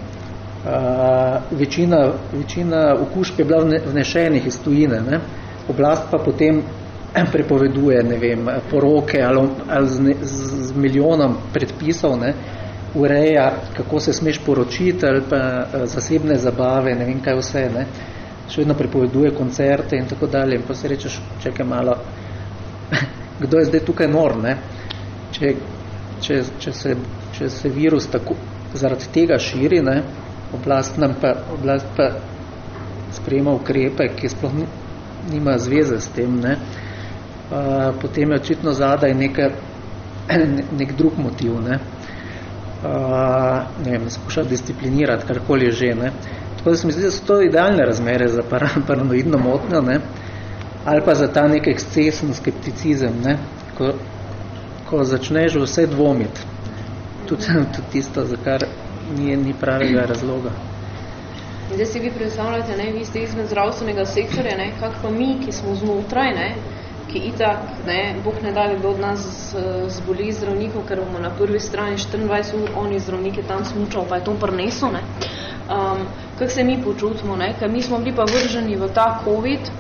uh, večina, večina okužb je bila vne, vnešenih iz tujine, ne, oblast pa potem prepoveduje, ne vem, poroke ali, ali z, ne, z, milijonom predpisov, ne, ureja, kako se smeš poročiti ali pa zasebne zabave, ne vem kaj vse, ne, še vedno prepoveduje koncerte in tako dalje. In pa se rečeš, čekaj malo, kdo je zdaj tukaj nor, ne? Če, če, če, se, če se virus tako zaradi tega širi, ne? Oblast, nam pa, oblast pa sprejema ukrepe, ki sploh ni, nima zveze s tem, ne? Uh, potem je očitno zadaj neka, nek drug motiv, ne? Uh, ne vem, skuša disciplinirati, karkoli že, ne? Tako da se mi zdi, da so to idealne razmere za par paranoidno motnjo, ne? Ali pa za ta nek ekscesen skepticizem, ne? Ko, ko začneš vse dvomiti. Tudi, tudi tisto, za kar ni, ni pravega razloga. In zdaj si vi predstavljate, ne, vi ste izmed zdravstvenega sektorja, ne, kak pa mi, ki smo znotraj, ne, ki itak, ne, Bog ne da, kdo od nas zboli zdravnikov, ker bomo na prvi strani 24 ur, oni zdravnike tam smučal, pa je to prneso, ne. Um, kako se mi počutimo, ne? ker mi smo bili pa vrženi v ta COVID,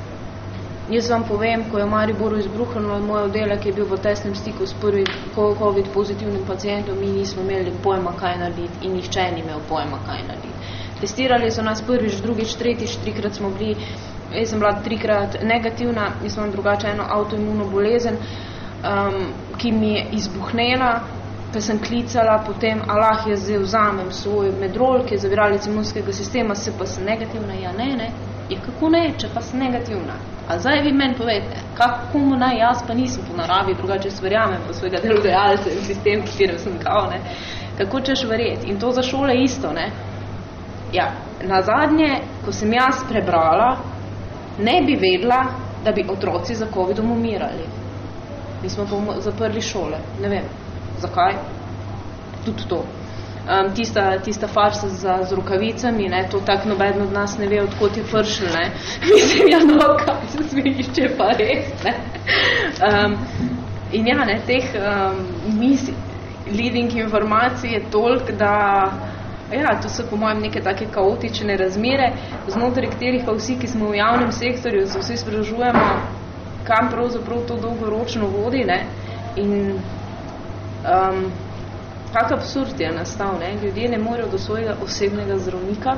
Jaz vam povem, ko je Mariboru izbruhnilo moj oddelek, je bil v tesnem stiku s prvim COVID pozitivnim pacijentom, mi nismo imeli pojma, kaj narediti in nihče ni imel pojma, kaj narediti. Testirali so nas prvič, drugič, tretjič, trikrat smo bili, jaz sem bila trikrat negativna, jaz imam drugače eno avtoimuno bolezen, um, ki mi je izbuhnela, pa sem klicala potem, Allah, jaz zdaj vzamem svoj medrol, ki je zaviralec imunskega sistema, se pa sem negativna, ja ne, ne, je kako ne, če pa sem negativna. A zdaj vi meni povete, kako mu naj jaz pa nisem po naravi, drugače verjamem po svojega delodajalca in sistem, katerem sem kao, ne, kako češ verjeti. In to za šole isto, ne. Ja, na zadnje, ko sem jaz prebrala, ne bi vedla, da bi otroci za COVID-om umirali. Mi smo pa zaprli šole, ne vem, zakaj, tudi to. Um, tista, tista farsa za, z rukavicami, ne, to tak noben od nas ne ve, odkot je pršel, ne. Mislim, ja, no, kaj se smiš, če pa res, ne. Um, in ja, ne, teh um, mis, leading informacij je toliko, da ja, to so po mojem neke take kaotične razmere, znotraj katerih pa vsi, ki smo v javnem sektorju, se vsi spražujemo, kam pravzaprav to dolgoročno vodi, ne, in um, kak absurd je nastal, ne? ljudje ne morejo do svojega osebnega zdravnika,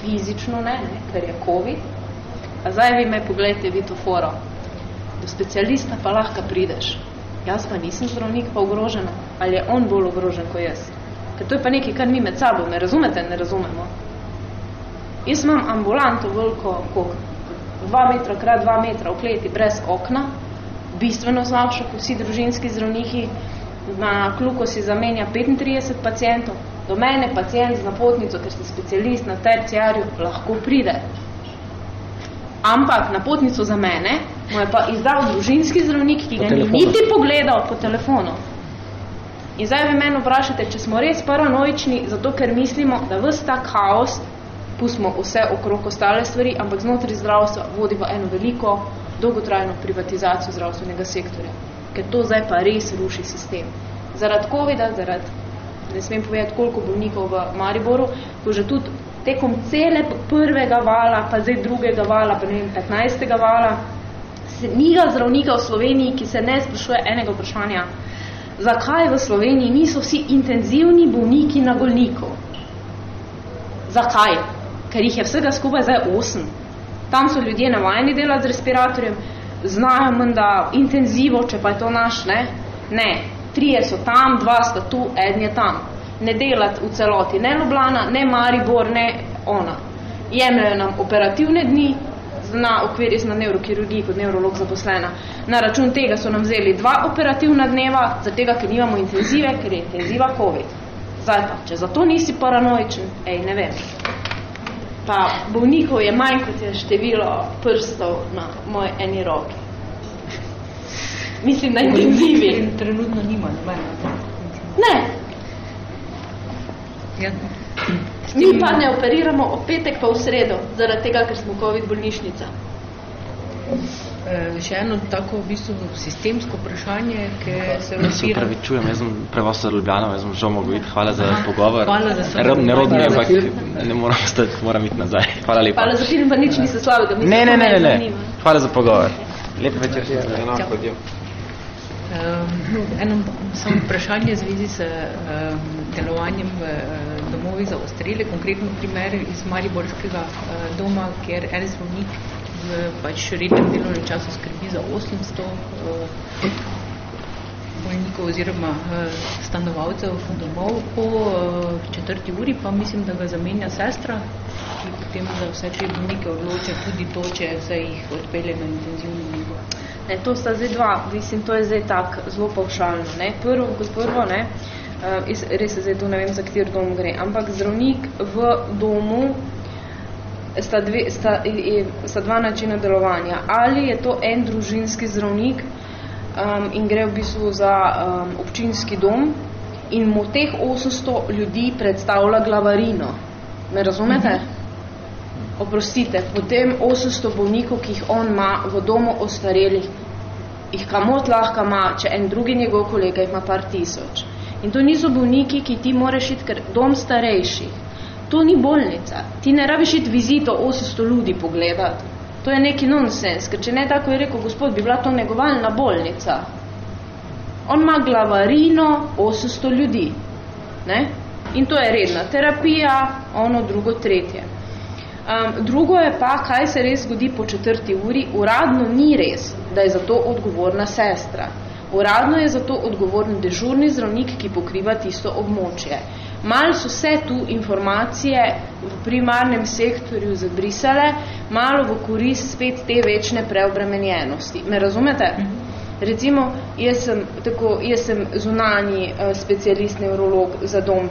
fizično ne, ne, ker je COVID, a zdaj vi me pogledajte, vi to foro, do specialista pa lahko prideš, jaz pa nisem zdravnik, pa ogrožena, ali je on bolj ogrožen kot jaz, ker to je pa nekaj, kar mi med sabo, me razumete, ne razumemo. Jaz imam ambulanto veliko, koliko, dva metra krat dva metra v kleti, brez okna, bistveno slabšo, kot vsi družinski zdravniki, na kluko si zamenja 35 pacijentov, do mene pacijent z napotnico, ker ste specialist na terciarju, lahko pride. Ampak napotnico za mene mu je pa izdal družinski zdravnik, ki ga ni niti pogledal po telefonu. In zdaj vi meni vprašate, če smo res paranoični, zato ker mislimo, da vse ta kaos, pustimo vse okrog ostale stvari, ampak znotraj zdravstva vodi v eno veliko, dolgotrajno privatizacijo zdravstvenega sektorja ker to zdaj pa res ruši sistem. Zaradi COVID-a, zaradi, ne smem povedati, koliko bolnikov v Mariboru, ko že tudi tekom cele prvega vala, pa zdaj drugega vala, pa ne vem, 15. vala, se niga zdravnika v Sloveniji, ki se ne sprašuje enega vprašanja, zakaj v Sloveniji niso vsi intenzivni bolniki na golnikov? Zakaj? Ker jih je vsega skupaj zdaj osem. Tam so ljudje navajeni delati z respiratorjem, znajo menda intenzivo, če pa je to naš, ne? Ne, trije so tam, dva sta tu, eden je tam. Ne delati v celoti, ne Ljubljana, ne Maribor, ne ona. Jemljajo nam operativne dni, na okviri na neurokirurgiji kot neurolog zaposlena. Na račun tega so nam vzeli dva operativna dneva, za tega, ker nimamo intenzive, ker je intenziva COVID. Zdaj pa, če zato nisi paranoičen, ej, ne vem pa bolnikov je manj, kot je število prstov na moje eni roki. Mislim, na intenzivi. Trenutno nima, ne Ne. Ja. Mi pa ne operiramo o petek pa v sredo, zaradi tega, ker smo COVID bolnišnica. Eh, še eno tako v bistvu sistemsko vprašanje, ki se vsira. Se upravičujem, jaz sem prevos za Ljubljano, jaz sem žal mogo iti. Hvala za pogovor. Hvala za sve. Ne rodno je, ampak ne moram stati, moram iti nazaj. Hvala lepa. Hvala za film, pa nič niso slabega. Ne, ne, ne, ne, ne. Hvala za pogovor. Lep večer. Enako. Um, eno samo vprašanje v zvezi s um, delovanjem v uh, domovi za ostrele, konkretno primer iz Mariborskega uh, doma, kjer en zdravnik v pač rednem delovnem času skrbi za 800 uh, bolnikov oziroma uh, stanovalcev domov po uh, četrti uri, pa mislim, da ga zamenja sestra, ki potem za vse te bolnike odloča tudi to, če se jih odpelje na intenzivno nego. Ne, to sta zdaj dva, mislim, to je zdaj tak zelo povšalno. Ne. Prvo, prvo ne, uh, res se zdaj tu ne vem, za kateri dom gre, ampak zdravnik v domu sta, dve, sta, je, sta dva načina delovanja. Ali je to en družinski zdravnik um, in gre v bistvu za um, občinski dom in mu teh 800 ljudi predstavlja glavarino. Me razumete? Mhm. Oprostite, potem 800 bolnikov, ki jih on ima v domu ostarelih, jih kamot lahko ima, če en drugi njegov kolega ima par tisoč. In to niso bolniki, ki ti moraš iti, ker dom starejših. To ni bolnica. Ti ne rabiš iti vizito 800 ljudi pogledati. To je neki nonsens, ker če ne tako je rekel gospod, bi bila to negovalna bolnica. On ima glavarino 800 ljudi. Ne? In to je redna terapija, ono drugo, tretje. Um, drugo je pa, kaj se res zgodi po četrti uri, uradno ni res, da je za to odgovorna sestra. Uradno je za to odgovoren dežurni zdravnik, ki pokriva tisto območje. Mal so se tu informacije v primarnem sektorju zabrisale, malo v korist spet te večne preobremenjenosti. Me razumete? Recimo, jaz sem, tako, jaz sem zunanji uh, specialist neurolog za dom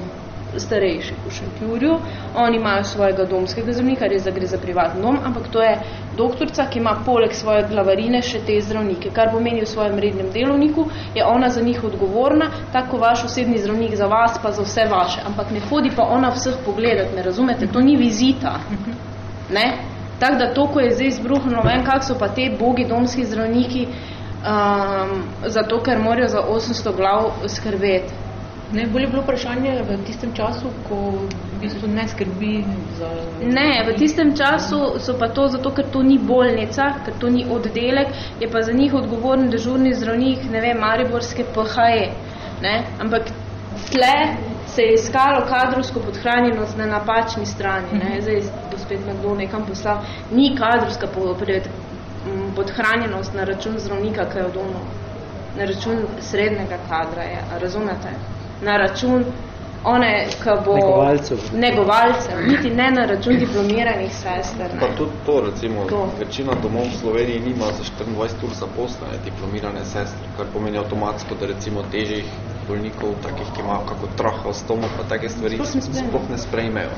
starejših v Šentjurju. Oni imajo svojega domskega zdravnika, res da gre za privatni dom, ampak to je doktorca, ki ima poleg svoje glavarine še te zdravnike. Kar pomeni v svojem rednem delovniku, je ona za njih odgovorna, tako vaš osebni zdravnik za vas, pa za vse vaše. Ampak ne hodi pa ona vseh pogledati, ne razumete? To ni vizita. Ne? Tako da to, ko je zdaj izbruhno, vem, kak so pa te bogi domski zdravniki, um, zato ker morajo za 800 glav skrbeti. Najbolj je bilo vprašanje v tistem času, ko v bistvu ne skrbi za... Ne, v tistem času so pa to zato, ker to ni bolnica, ker to ni oddelek, je pa za njih odgovoren dežurni zdravnik, ne vem, Mariborske PHE. Ne? Ampak tle se je iskalo kadrovsko podhranjenost na napačni strani. Ne? Zdaj bo spet nekdo nekam poslal. Ni kadrovska podhranjenost na račun zdravnika, ki je odolno. Na račun srednjega kadra je, razumete? Na račun one, ki bo... Negovalcev. Negovalcev, niti ne na račun diplomiranih sester. Ne. Pa tudi to, recimo, To. večina domov v Sloveniji nima za 24 ur zaposlene diplomirane sestre, kar pomeni avtomatsko, da recimo težjih bolnikov, takih, ki imajo kako trahostomo, pa take stvari Sploh ne sprejmejo. sploh ne sprejmejo.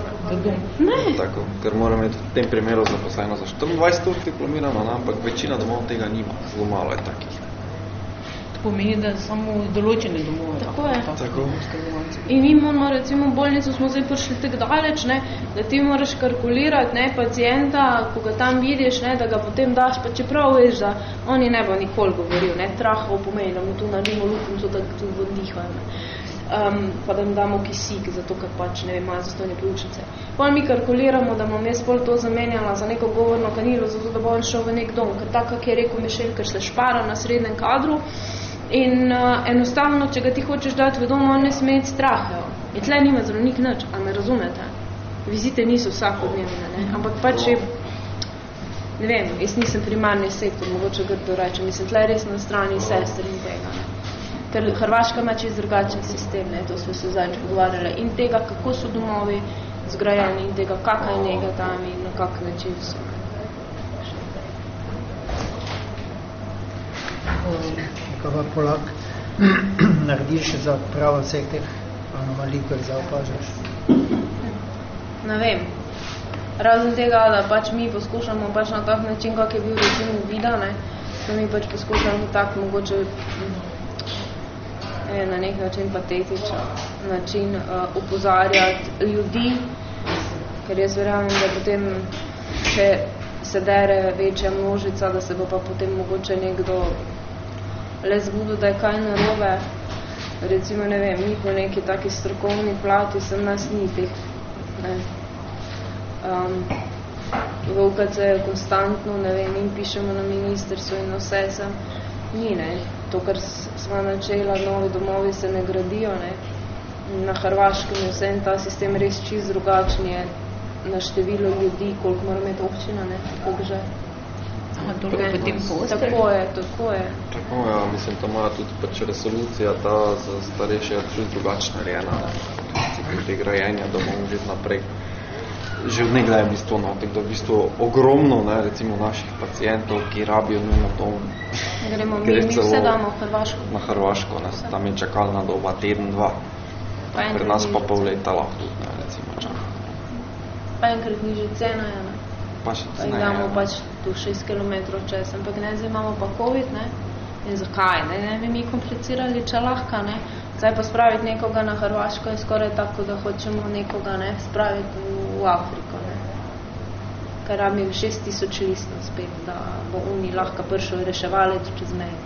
Ne. Tako, ker mora imeti v tem primeru zaposleno za 24 ur diplomirano, ne, ampak večina domov tega nima, zelo malo je takih. To pomeni, da samo določene domove. Tako je. Tako. In mi moramo, recimo, bolnico smo zdaj prišli tako daleč, ne, da ti moraš kalkulirati ne, pacijenta, ko ga tam vidiš, ne, da ga potem daš, pa čeprav veš, da oni ne bo nikoli govoril, ne, trahov pomeni, da mu tu naredimo luknjico, da tu vodihajo. Ne. Um, pa da jim damo kisik, zato ker pač, ne vem, imajo zastojne pljučnice. Pol mi kalkuliramo, da bom jaz pol to zamenjala za neko govorno kanilo, zato da bo on šel v nek dom, ker tako, kak je rekel Mišel, ker se špara na srednjem kadru, In uh, enostavno, če ga ti hočeš dati v dom, on ne sme iti strahe. In tle nima zdravnik nič, a me razumete? Vizite niso vsakodnevne, ne? ampak pač je, ne vem, jaz nisem primarni sektor, mogoče grdo rečem, mislim, tle res na strani sester in tega. Ne? Ker Hrvaška ima čez drugačen sistem, ne? to smo se zadnjič pogovarjali, in tega, kako so domovi zgrajeni, in tega, kakaj je njega tam in na kak način so. Kaj pa Polak narediš za pravo vseh teh anomalij, ko jih zdaj opažaš? Ne vem. Razen tega, da pač mi poskušamo pač na tak način, kak je bil recimo vida, ne, da mi pač poskušamo tak mogoče mm, ne, na nek način patetičen način uh, upozarjati ljudi, ker jaz verjamem, da potem, če se dere večja množica, da se bo pa potem mogoče nekdo le zbudil, da je kaj narobe. Recimo, ne vem, mi po neki taki strokovni plati sem nas ni teh, ne. Um, v UKC je konstantno, ne vem, in pišemo na ministerstvo in vse sem, ni, ne. To, kar sva načela, novi domovi se ne gradijo, ne. Na Hrvaškem je vse ta sistem res čist drugačen je na število ljudi, koliko mora imeti občina, ne, koliko že. Toliko Ne. potem postelj. Tako je, tako je. Tako, ja, mislim, to mora tudi pač resolucija ta za starejše čist drugačna narejena. Te grajenja domov že naprej. Že od nekdaj je v bistvu, no, tako da v bistvu ogromno, ne, recimo naših pacijentov, ki rabijo nujno dom Gremo, mi, mi vse damo v Hrvaško. na Hrvaško, ne, tam je čakalna doba teden, dva. Pa Pri nas pa pol leta lahko tudi, ne, recimo čaka. Pa enkrat nižja cena je, ne. Pa še ceneje, imamo ne. pač tu 6 km čez, ampak ne, zdaj imamo pa COVID, ne. In zakaj, ne, ne bi mi komplicirali, če lahko, ne. Zdaj pa spraviti nekoga na Hrvaško je skoraj tako, da hočemo nekoga, ne, spraviti v, v Afriko, ne. Ker rabim 6000 listov spet, da bo Uni lahko prišel reševalec čez mejo.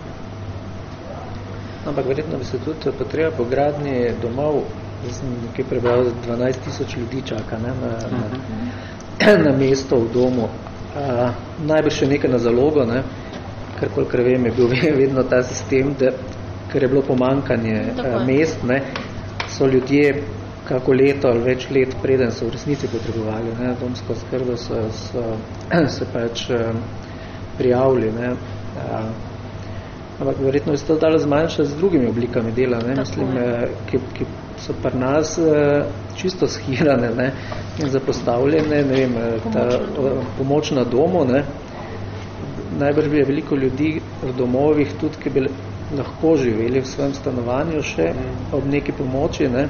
Ampak verjetno bi se tudi potreba po gradnji domov, jaz sem nekaj prebral, 12 tisoč ljudi čaka ne, na, na, na mesto v domu. A, najbrž še nekaj na zalogo, ne? ker kolikor vem, je bil vedno ta sistem, da, ker je bilo pomankanje a, mest, ne? so ljudje kako leto ali več let preden so v resnici potrebovali ne? domsko skrbo, so, so se pač a, prijavili. Ne? A, ampak verjetno je to dalo zmanjšati z drugimi oblikami dela, ne? mislim, ki, ki so pri nas čisto schirane ne? in zapostavljene, ne vem, ta pomoč na domu, ne? najbrž bi je veliko ljudi v domovih tudi, ki bi lahko živeli v svojem stanovanju še ob neki pomoči, ne?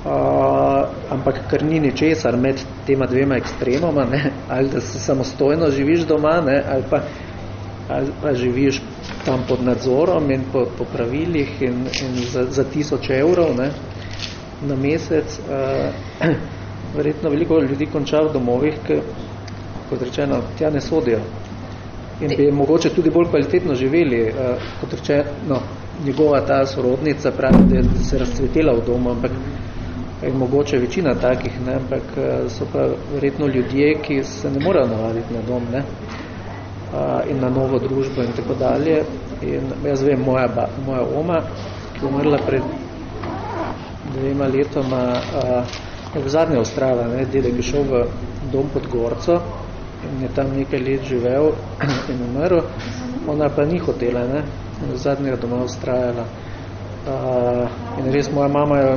Uh, ampak ker ni ničesar med tema dvema ekstremoma, ne? ali da se samostojno živiš doma, ne? ali pa ali živiš tam pod nadzorom in po, po pravilih in, in za, za tisoč evrov ne? na mesec. Uh, verjetno veliko ljudi konča v domovih, ki, kot rečeno, tja ne sodijo in bi mogoče tudi bolj kvalitetno živeli, uh, kot rečeno, njegova ta sorodnica pravi, da se razcvetela v domu, ampak je mogoče večina takih, ne, ampak uh, so pa verjetno ljudje, ki se ne morajo navaditi na dom, ne, uh, in na novo družbo in tako dalje. In jaz vem, moja, ba, moja oma, ki je umrla pred dvema letoma, uh, je v zadnje ostrava, ne, dedek je šel v dom pod Gorco, in je tam nekaj let živel in umrl, ona pa ni hotela, ne, in zadnjega doma ustrajala. Uh, in res moja mama je,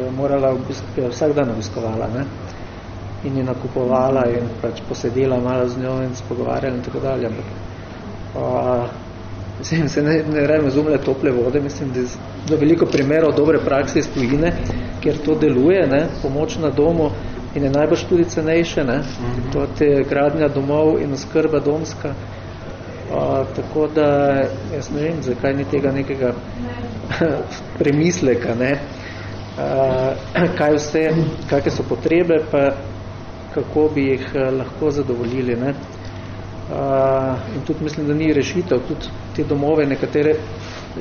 je morala obisk, je vsak dan obiskovala, ne, in je nakupovala in pač posedela malo z njo in spogovarjala in tako dalje. Ampak, uh, mislim, se ne, ne rejme zumle tople vode, mislim, da je veliko primerov dobre prakse iz tujine, kjer to deluje, ne, pomoč na domu, in je najbolj tudi cenejše, ne? Uh -huh. to je gradnja domov in skrba domska. A, tako da jaz ne vem, zakaj ni tega nekega premisleka, ne? A, kaj vse, kakve so potrebe, pa kako bi jih lahko zadovoljili. Ne? A, in tudi mislim, da ni rešitev, tudi te domove nekatere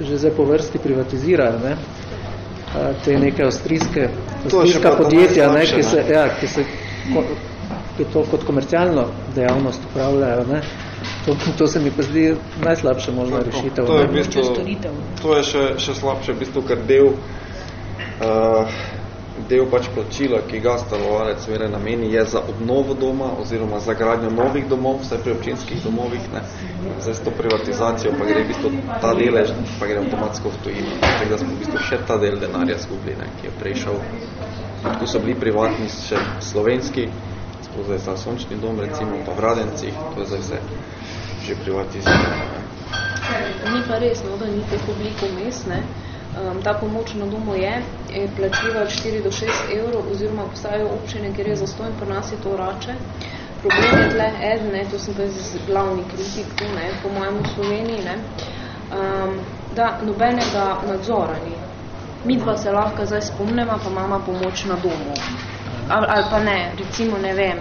že zdaj po vrsti privatizirajo, ne? te neke avstrijske avstrijska podjetja, ne, ki se, ja, ki se ko, ki to kot komercialno dejavnost upravljajo, ne. To, to se mi pa zdi najslabša možna rešitev. To, to je, v bistvu, to je še, še slabše, v bistvu, ker del uh, del pač plačila, ki ga stanovalec mere nameni, je za obnovo doma oziroma za gradnjo novih domov, vse pri občinskih domovih, ne. Zdaj s to privatizacijo pa gre v bistvu ta delež, pa gre avtomatsko v tujino. Tako da smo v bistvu še ta del denarja zgubili, ne, ki je prešel. Tako so bili privatni še slovenski, zdaj za sončni dom, recimo pa v Radencih, to je zdaj vse že privatizirano. Ni pa res, no, da ni teh oblikov mest, ne um, ta pomoč na domu je, je plačljiva od 4 do 6 evrov, oziroma postajajo občine, kjer je zastojn, pri nas je to vrače. Problem je tle eden, ne, to sem pa glavni kritik tu, ne, po mojem v Sloveniji, ne, um, da nobenega nadzora ni. Mi dva se lahko zdaj spomnemo, pa mama pomoč na domu. Ali, ali pa ne, recimo, ne vem,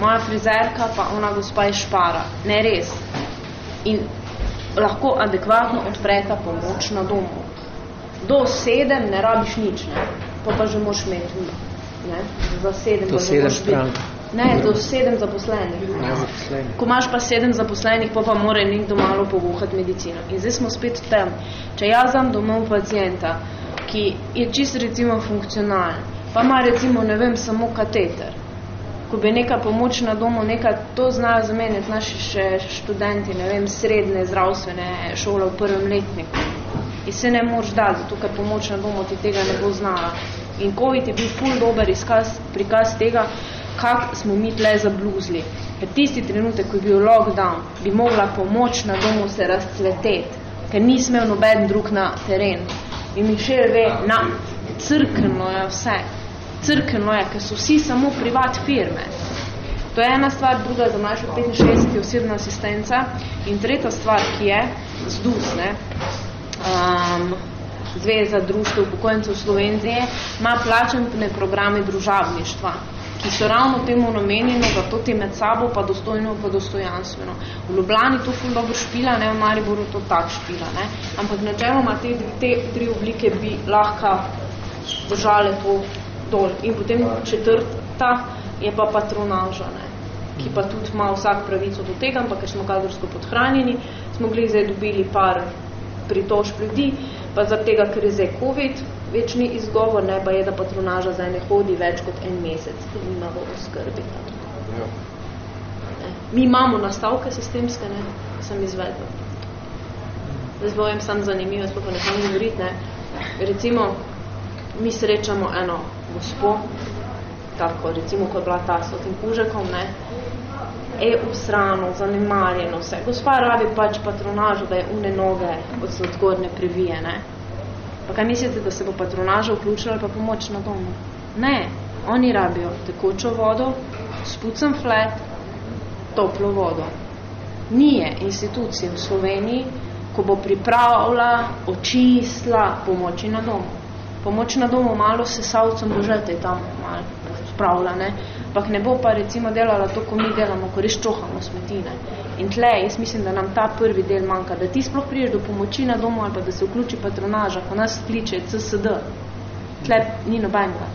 moja frizerka, pa ona gospa je špara. Ne res. In lahko adekvatno odpreta pomoč na domu do sedem ne rabiš nič, ne? pa pa že moš imeti ne? za sedem. Do sedem strank. Ne, do sedem zaposlenih. Ja, zaposlenih. Ko imaš pa sedem zaposlenih, pa pa mora nekdo malo povuhati medicino. In zdaj smo spet tam. Če jaz dam domov pacijenta, ki je čist recimo funkcionalen, pa ima recimo, ne vem, samo kateter, ko bi neka pomoč na domu, neka, to znajo zamenjati naši še študenti, ne vem, srednje zdravstvene šole v prvem letniku in se ne moraš dati, zato ker pomoč na domu ti tega ne bo znala. In COVID je bil ful dober izkaz, prikaz tega, kak smo mi tle zabluzli. Ker tisti trenutek, ko je bil lockdown, bi mogla pomoč na domu se razcveteti, ker ni smel noben drug na teren. In Mišel ve, na, crkno je vse. Crkno je, ker so vsi samo privat firme. To je ena stvar, druga za našo 65. osebna asistenca in tretja stvar, ki je zdus, ne, um, Zveza društva upokojencev Slovenije ima plačene programe družavništva, ki so ravno temu namenjeno, da to ti med sabo pa dostojno pa dostojanstveno. V Ljubljani to ful dobro špila, ne v Mariboru to tak špila, ne? ampak načeloma te, te tri oblike bi lahko držale to dol. In potem četrta je pa patronaža. Ne? ki pa tudi ima vsak pravico do tega, ampak ker smo kadrovsko podhranjeni, smo bili zdaj dobili par pritožb ljudi, pa zaradi tega, ker je zdaj COVID, večni izgovor, ne, pa je, da patronaža zdaj ne hodi več kot en mesec, ki nima vodo skrbi. Ja. Mi imamo nastavke sistemske, ne, sem izvedla. Zdaj zbojem sam zanimivo, sploh ne znam govoriti, ne. Recimo, mi srečamo eno gospo, tako, recimo, ko je bila ta s tem kužekom, ne, je usrano, zanemarjeno vse. Gospa rabi pač patronažo, da je une noge od sladkor ne privije, ne. Pa kaj mislite, da se bo patronaža vključila ali pa pomoč na domu? Ne, oni rabijo tekočo vodo, spucen flet, toplo vodo. Nije institucije v Sloveniji, ko bo pripravila, očistila pomoči na domu. Pomoč na domu malo se savcem božete tam malo spravila, ne? Pak ne bo pa recimo delala to, ko mi delamo, ko res čohamo smetine. In tle, jaz mislim, da nam ta prvi del manjka, da ti sploh priješ do pomoči na domu ali pa da se vključi patronaža, ko nas kliče CSD. Tle ni nobenega.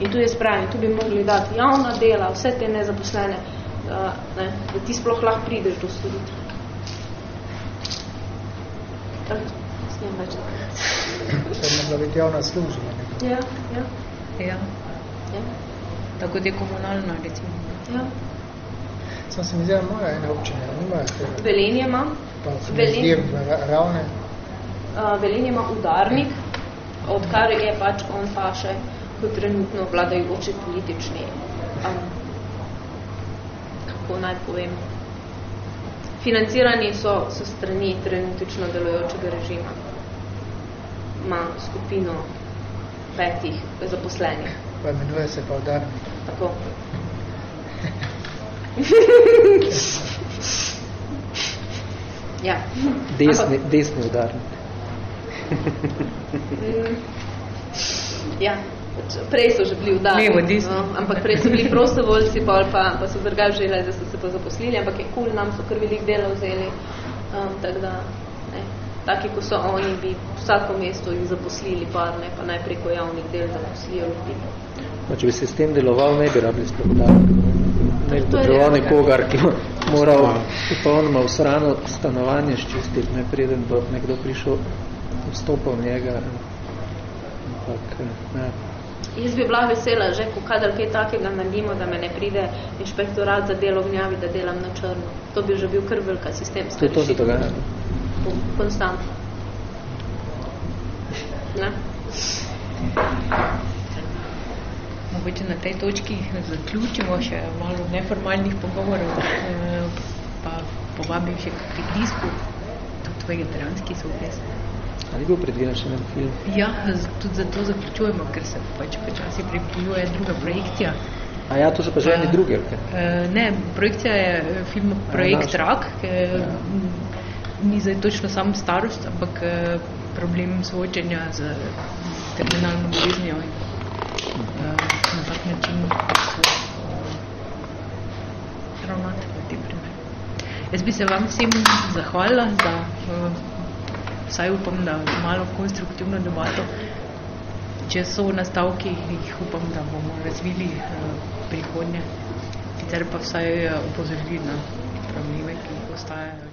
In tu je spravim, tu bi mogli dati javna dela, vse te nezaposlene, da, ne, da ti sploh lahko prideš do storitev. Tako, s tem več. Se je mogla biti javna služba. Ja, ja. Ja. ja. Tako da je komunalna, recimo. Ja. Sam se mi zdi, da moja ena občina, nima tega. Velenje ima. Pa se mi Velenje. zdi ravne. Uh, Velenje ima udarnik, odkar je pač on pa še kot trenutno vladajoči politični, um, kako naj povem, financirani so so strani trenutično delujočega režima. Ima skupino petih zaposlenih. Pa imenuje se pa udarnik. Tako. ja. Desni, desni udarnik. Ja, pač prej so že bili udarni, no, ampak prej so bili prostovoljci, pol pa, pa so drugač želeli, da so se pa zaposlili, ampak je cool, nam so kar velik delo vzeli, um, tako da, taki, ko so oni, bi vsako mesto jih zaposlili par, ne, pa naj preko javnih del zaposlijo ljudi. Pa če bi se s tem deloval, ne bi rabili udarnik. Ne bi potreboval ja. nekogar, ki moral popolnoma usrano stanovanje ščistiti, ne preden bo nekdo prišel, vstopal v njega. Ampak, ne. Jaz bi bila vesela, že ko kadar kaj takega naredimo, da me ne pride inšpektorat za delo gnjavi, da delam na črno. To bi že bil kar velika sistemska To, to se dogaja. Konstantno. Ne? Mogoče na tej točki zaključimo še malo neformalnih pogovorov, eh, pa povabim še k priglisku, tudi vegetarijanski so res. Ali bil predviden še en film? Ja, tudi zato zaključujemo, ker se pač počasi pripeljuje druga projekcija. A ja, to so pa že eni drugi, ali kaj? Eh, Ne, projekcija je eh, film Projekt. Rak, ki Ja. Ni zdaj točno sam starost, ampak eh, problem soočenja z terminalno boleznijo in eh, na tak način eh, ravnati v tem primeru. Jaz bi se vam vsem zahvalila za eh, vsaj upam, da malo konstruktivno debato. Če so nastavki, jih upam, da bomo razvili prihodnje. Sicer pa vsaj upozorili na probleme, ki ostajajo